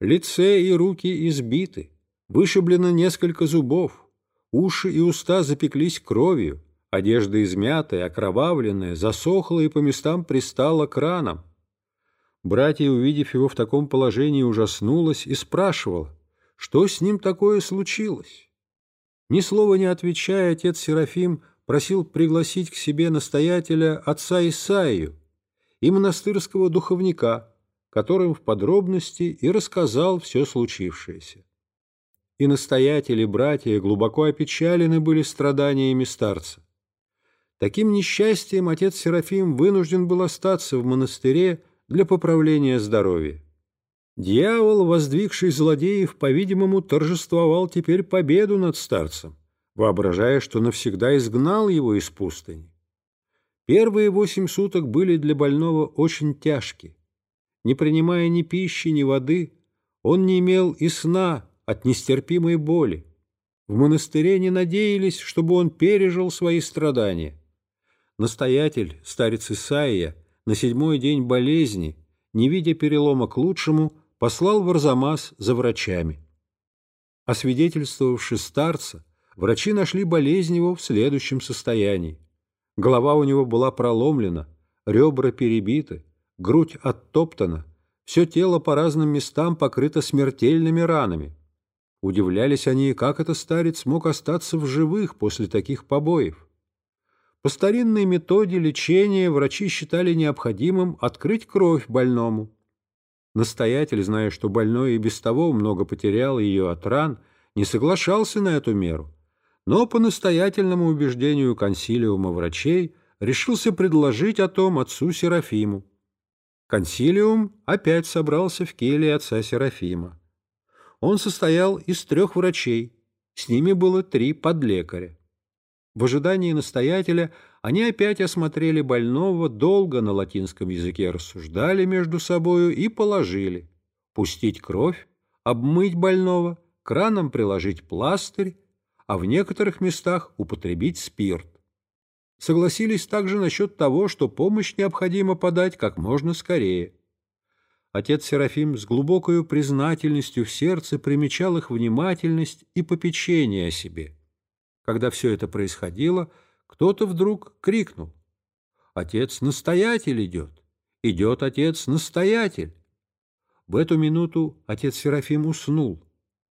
Лице и руки избиты, вышиблено несколько зубов, уши и уста запеклись кровью, одежда измятая, окровавленная, засохла и по местам пристала к ранам. Братья, увидев его в таком положении, ужаснулась и спрашивала, что с ним такое случилось? Ни слова не отвечая, отец Серафим просил пригласить к себе настоятеля отца Исаию и монастырского духовника, которым в подробности и рассказал все случившееся. и настоятели братья глубоко опечалены были страданиями старца. Таким несчастьем отец Серафим вынужден был остаться в монастыре для поправления здоровья. Дьявол, воздвигший злодеев, по-видимому, торжествовал теперь победу над старцем, воображая, что навсегда изгнал его из пустыни. Первые восемь суток были для больного очень тяжкие. Не принимая ни пищи, ни воды, он не имел и сна от нестерпимой боли. В монастыре не надеялись, чтобы он пережил свои страдания. Настоятель, старец Исаия, на седьмой день болезни, не видя перелома к лучшему, послал в Арзамас за врачами. Освидетельствовавши старца, врачи нашли болезнь его в следующем состоянии. Голова у него была проломлена, ребра перебиты, грудь оттоптана, все тело по разным местам покрыто смертельными ранами. Удивлялись они, как этот старец мог остаться в живых после таких побоев. По старинной методе лечения врачи считали необходимым открыть кровь больному. Настоятель, зная, что больной и без того много потерял ее от ран, не соглашался на эту меру, но по настоятельному убеждению консилиума врачей решился предложить о том отцу Серафиму. Консилиум опять собрался в келье отца Серафима. Он состоял из трех врачей, с ними было три подлекаря. В ожидании настоятеля они опять осмотрели больного, долго на латинском языке рассуждали между собою и положили пустить кровь, обмыть больного, краном приложить пластырь, а в некоторых местах употребить спирт. Согласились также насчет того, что помощь необходимо подать как можно скорее. Отец Серафим с глубокой признательностью в сердце примечал их внимательность и попечение о себе. Когда все это происходило, кто-то вдруг крикнул. «Отец-настоятель идет! Идет отец-настоятель!» В эту минуту отец Серафим уснул.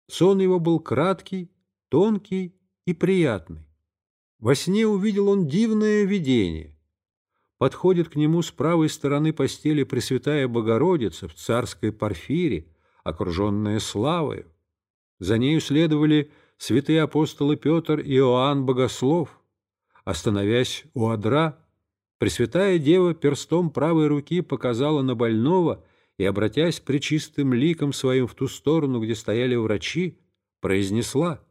Сон его был краткий, тонкий и приятный. Во сне увидел он дивное видение. Подходит к нему с правой стороны постели Пресвятая Богородица в царской парфире, окруженная славою. За нею следовали святые апостолы Петр и Иоанн Богослов. Остановясь у одра, Пресвятая Дева перстом правой руки показала на больного и, обратясь причистым ликом своим в ту сторону, где стояли врачи, произнесла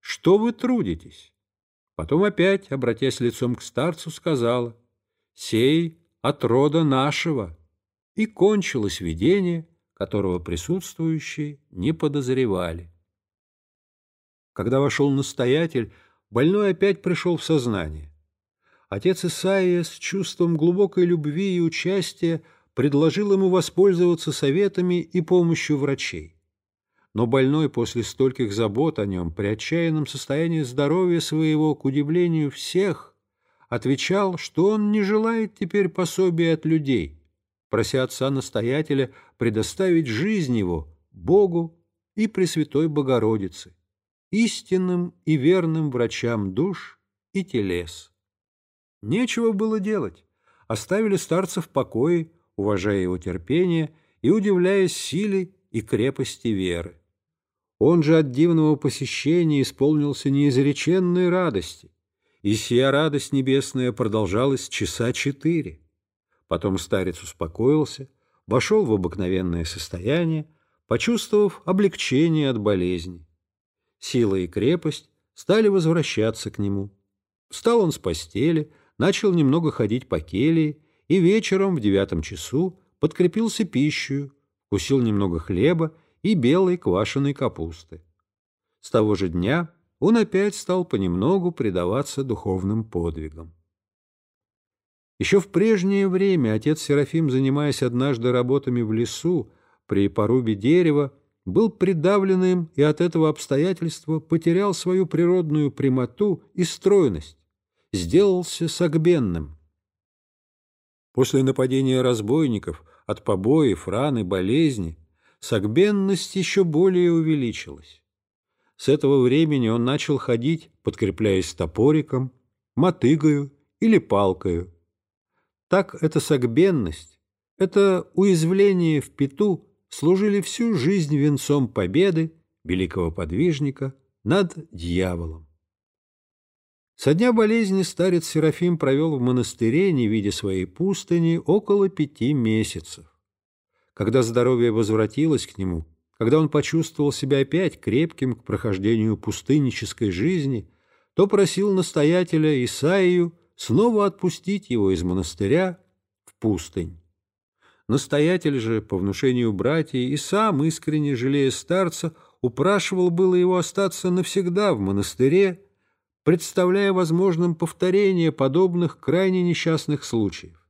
«Что вы трудитесь?» Потом опять, обратясь лицом к старцу, сказала «Сей от рода нашего» и кончилось видение, которого присутствующие не подозревали. Когда вошел настоятель, больной опять пришел в сознание. Отец Исаия с чувством глубокой любви и участия предложил ему воспользоваться советами и помощью врачей. Но больной после стольких забот о нем при отчаянном состоянии здоровья своего, к удивлению всех, отвечал, что он не желает теперь пособия от людей, прося отца-настоятеля предоставить жизнь его Богу и Пресвятой Богородице истинным и верным врачам душ и телес. Нечего было делать. Оставили старца в покое, уважая его терпение и удивляясь силе и крепости веры. Он же от дивного посещения исполнился неизреченной радости, и сия радость небесная продолжалась часа четыре. Потом старец успокоился, вошел в обыкновенное состояние, почувствовав облегчение от болезни сила и крепость стали возвращаться к нему. Встал он с постели, начал немного ходить по келье и вечером в девятом часу подкрепился пищей, вкусил немного хлеба и белой квашеной капусты. С того же дня он опять стал понемногу предаваться духовным подвигам. Еще в прежнее время отец Серафим, занимаясь однажды работами в лесу, при порубе дерева, был придавленным и от этого обстоятельства потерял свою природную прямоту и стройность, сделался согбенным. После нападения разбойников, от побоев, ран и болезни, согбенность еще более увеличилась. С этого времени он начал ходить, подкрепляясь топориком, мотыгою или палкою. Так эта согбенность, это уязвление в пету служили всю жизнь венцом победы, великого подвижника, над дьяволом. Со дня болезни старец Серафим провел в монастыре, не видя своей пустыни, около пяти месяцев. Когда здоровье возвратилось к нему, когда он почувствовал себя опять крепким к прохождению пустыннической жизни, то просил настоятеля Исаию снова отпустить его из монастыря в пустынь. Настоятель же, по внушению братьев, и сам, искренне жалея старца, упрашивал было его остаться навсегда в монастыре, представляя возможным повторение подобных крайне несчастных случаев.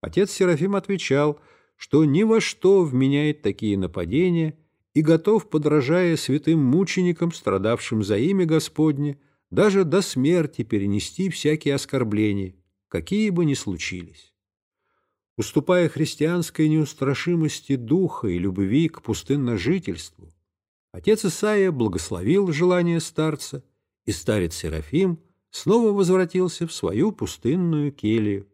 Отец Серафим отвечал, что ни во что вменяет такие нападения и готов, подражая святым мученикам, страдавшим за имя Господне, даже до смерти перенести всякие оскорбления, какие бы ни случились. Уступая христианской неустрашимости духа и любви к пустынножительству, отец Исаия благословил желание старца – и старец Серафим снова возвратился в свою пустынную келью.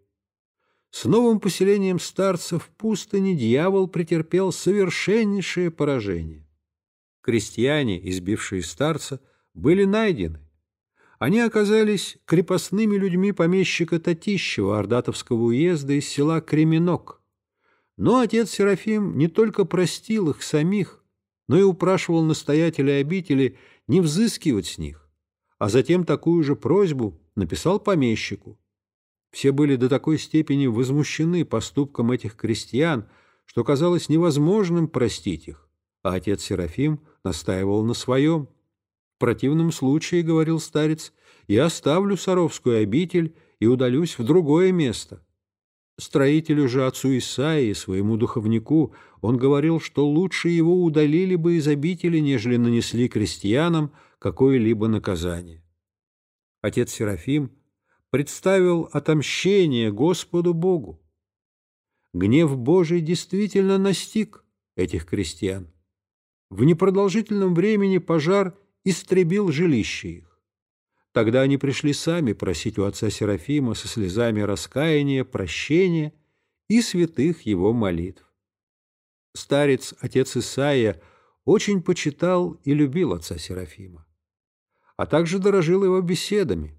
С новым поселением старцев в пустыне дьявол претерпел совершеннейшее поражение. Крестьяне, избившие старца, были найдены. Они оказались крепостными людьми помещика Татищева Ордатовского уезда из села Кременок. Но отец Серафим не только простил их самих, но и упрашивал настоятеля обители не взыскивать с них, а затем такую же просьбу написал помещику. Все были до такой степени возмущены поступком этих крестьян, что казалось невозможным простить их, а отец Серафим настаивал на своем. Противном случае, — говорил старец, — я оставлю Саровскую обитель и удалюсь в другое место. Строителю же отцу Исаии, своему духовнику, он говорил, что лучше его удалили бы из обители, нежели нанесли крестьянам какое-либо наказание. Отец Серафим представил отомщение Господу Богу. Гнев Божий действительно настиг этих крестьян. В непродолжительном времени пожар истребил жилище их. Тогда они пришли сами просить у отца Серафима со слезами раскаяния, прощения и святых его молитв. Старец, отец Исаия, очень почитал и любил отца Серафима а также дорожил его беседами.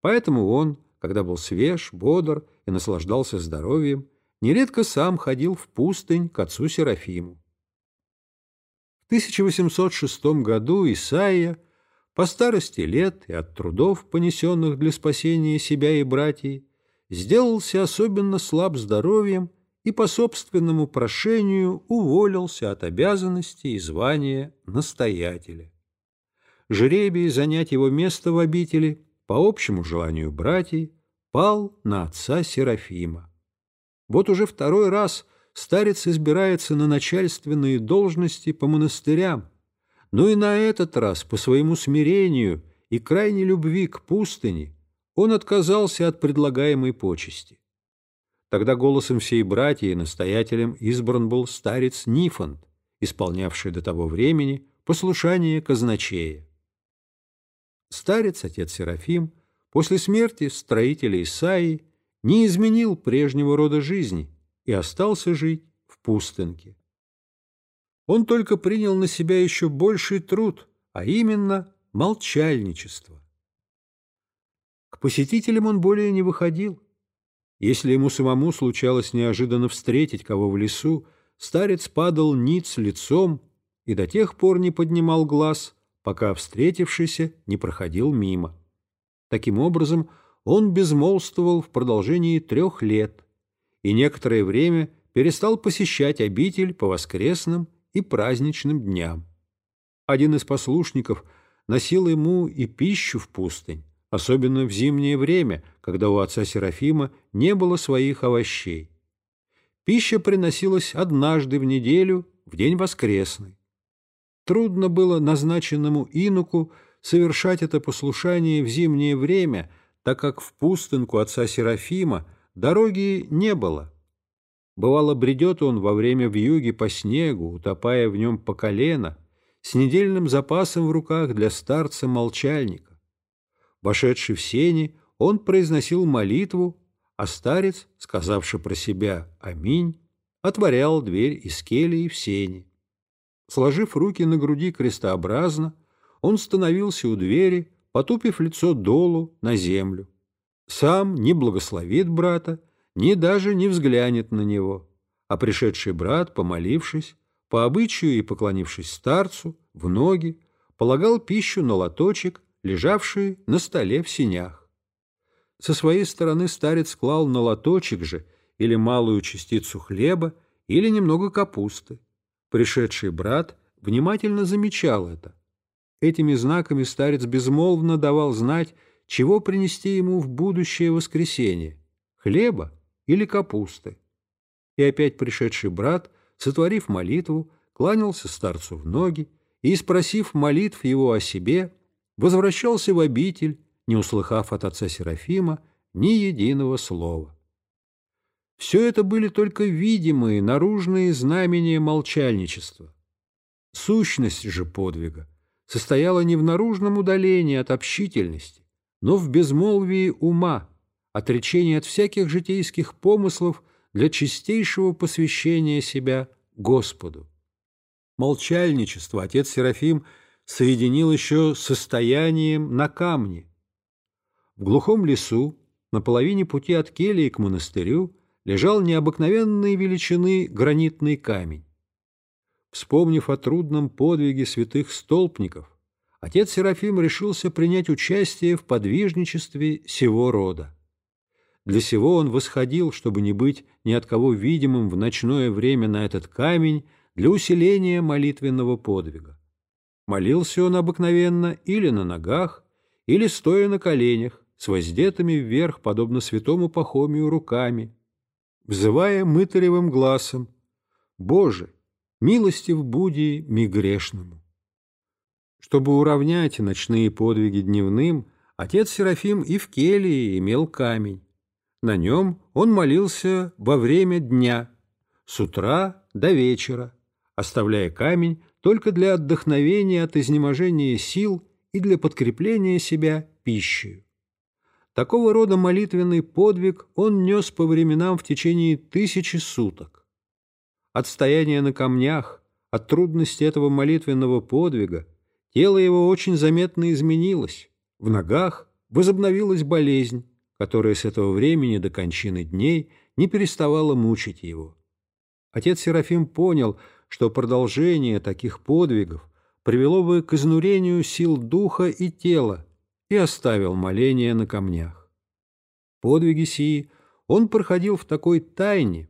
Поэтому он, когда был свеж, бодр и наслаждался здоровьем, нередко сам ходил в пустынь к отцу Серафиму. В 1806 году Исаия, по старости лет и от трудов, понесенных для спасения себя и братьев, сделался особенно слаб здоровьем и по собственному прошению уволился от обязанностей и звания настоятеля жребий занять его место в обители, по общему желанию братьев, пал на отца Серафима. Вот уже второй раз старец избирается на начальственные должности по монастырям, но и на этот раз по своему смирению и крайней любви к пустыне он отказался от предлагаемой почести. Тогда голосом всей братья и настоятелем избран был старец Нифонт, исполнявший до того времени послушание казначея. Старец, отец Серафим, после смерти строителя Исаии не изменил прежнего рода жизни и остался жить в пустынке. Он только принял на себя еще больший труд, а именно молчальничество. К посетителям он более не выходил. Если ему самому случалось неожиданно встретить кого в лесу, старец падал ниц лицом и до тех пор не поднимал глаз, пока встретившийся не проходил мимо. Таким образом, он безмолвствовал в продолжении трех лет и некоторое время перестал посещать обитель по воскресным и праздничным дням. Один из послушников носил ему и пищу в пустынь, особенно в зимнее время, когда у отца Серафима не было своих овощей. Пища приносилась однажды в неделю, в день воскресный. Трудно было назначенному инуку совершать это послушание в зимнее время, так как в пустынку отца Серафима дороги не было. Бывало, бредет он во время вьюги по снегу, утопая в нем по колено, с недельным запасом в руках для старца-молчальника. Вошедший в сени, он произносил молитву, а старец, сказавший про себя «Аминь», отворял дверь из келии в сени. Сложив руки на груди крестообразно, он становился у двери, потупив лицо долу на землю. Сам не благословит брата, ни даже не взглянет на него, а пришедший брат, помолившись, по обычаю и поклонившись старцу, в ноги, полагал пищу на лоточек, лежавший на столе в синях. Со своей стороны старец клал на лоточек же или малую частицу хлеба, или немного капусты. Пришедший брат внимательно замечал это. Этими знаками старец безмолвно давал знать, чего принести ему в будущее воскресенье – хлеба или капусты. И опять пришедший брат, сотворив молитву, кланялся старцу в ноги и, спросив молитв его о себе, возвращался в обитель, не услыхав от отца Серафима ни единого слова. Все это были только видимые, наружные знамения молчальничества. Сущность же подвига состояла не в наружном удалении от общительности, но в безмолвии ума, отречении от всяких житейских помыслов для чистейшего посвящения себя Господу. Молчальничество отец Серафим соединил еще состоянием на камне. В глухом лесу, на половине пути от келии к монастырю, лежал необыкновенной величины гранитный камень. Вспомнив о трудном подвиге святых столпников, отец Серафим решился принять участие в подвижничестве сего рода. Для сего он восходил, чтобы не быть ни от кого видимым в ночное время на этот камень для усиления молитвенного подвига. Молился он обыкновенно или на ногах, или стоя на коленях, с воздетыми вверх, подобно святому Пахомию, руками, взывая мытаревым глазом «Боже, милостив буди ми грешному». Чтобы уравнять ночные подвиги дневным, отец Серафим и в келье имел камень. На нем он молился во время дня, с утра до вечера, оставляя камень только для отдохновения от изнеможения сил и для подкрепления себя пищей. Такого рода молитвенный подвиг он нес по временам в течение тысячи суток. От стояния на камнях, от трудности этого молитвенного подвига, тело его очень заметно изменилось, в ногах возобновилась болезнь, которая с этого времени до кончины дней не переставала мучить его. Отец Серафим понял, что продолжение таких подвигов привело бы к изнурению сил духа и тела, и оставил моление на камнях. Подвиги сии он проходил в такой тайне,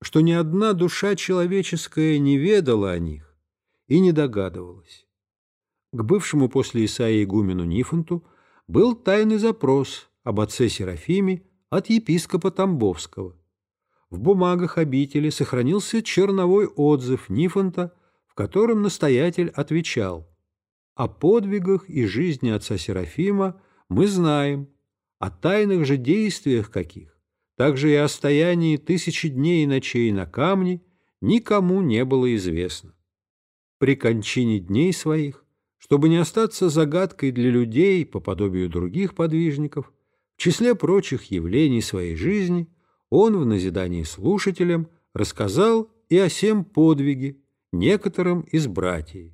что ни одна душа человеческая не ведала о них и не догадывалась. К бывшему после Исаии игумену Нифонту был тайный запрос об отце Серафиме от епископа Тамбовского. В бумагах обители сохранился черновой отзыв Нифонта, в котором настоятель отвечал о подвигах и жизни отца Серафима мы знаем, о тайных же действиях каких, также и о стоянии тысячи дней и ночей на камне никому не было известно. При кончине дней своих, чтобы не остаться загадкой для людей по подобию других подвижников, в числе прочих явлений своей жизни он в назидании слушателям рассказал и о сем подвиге некоторым из братьев.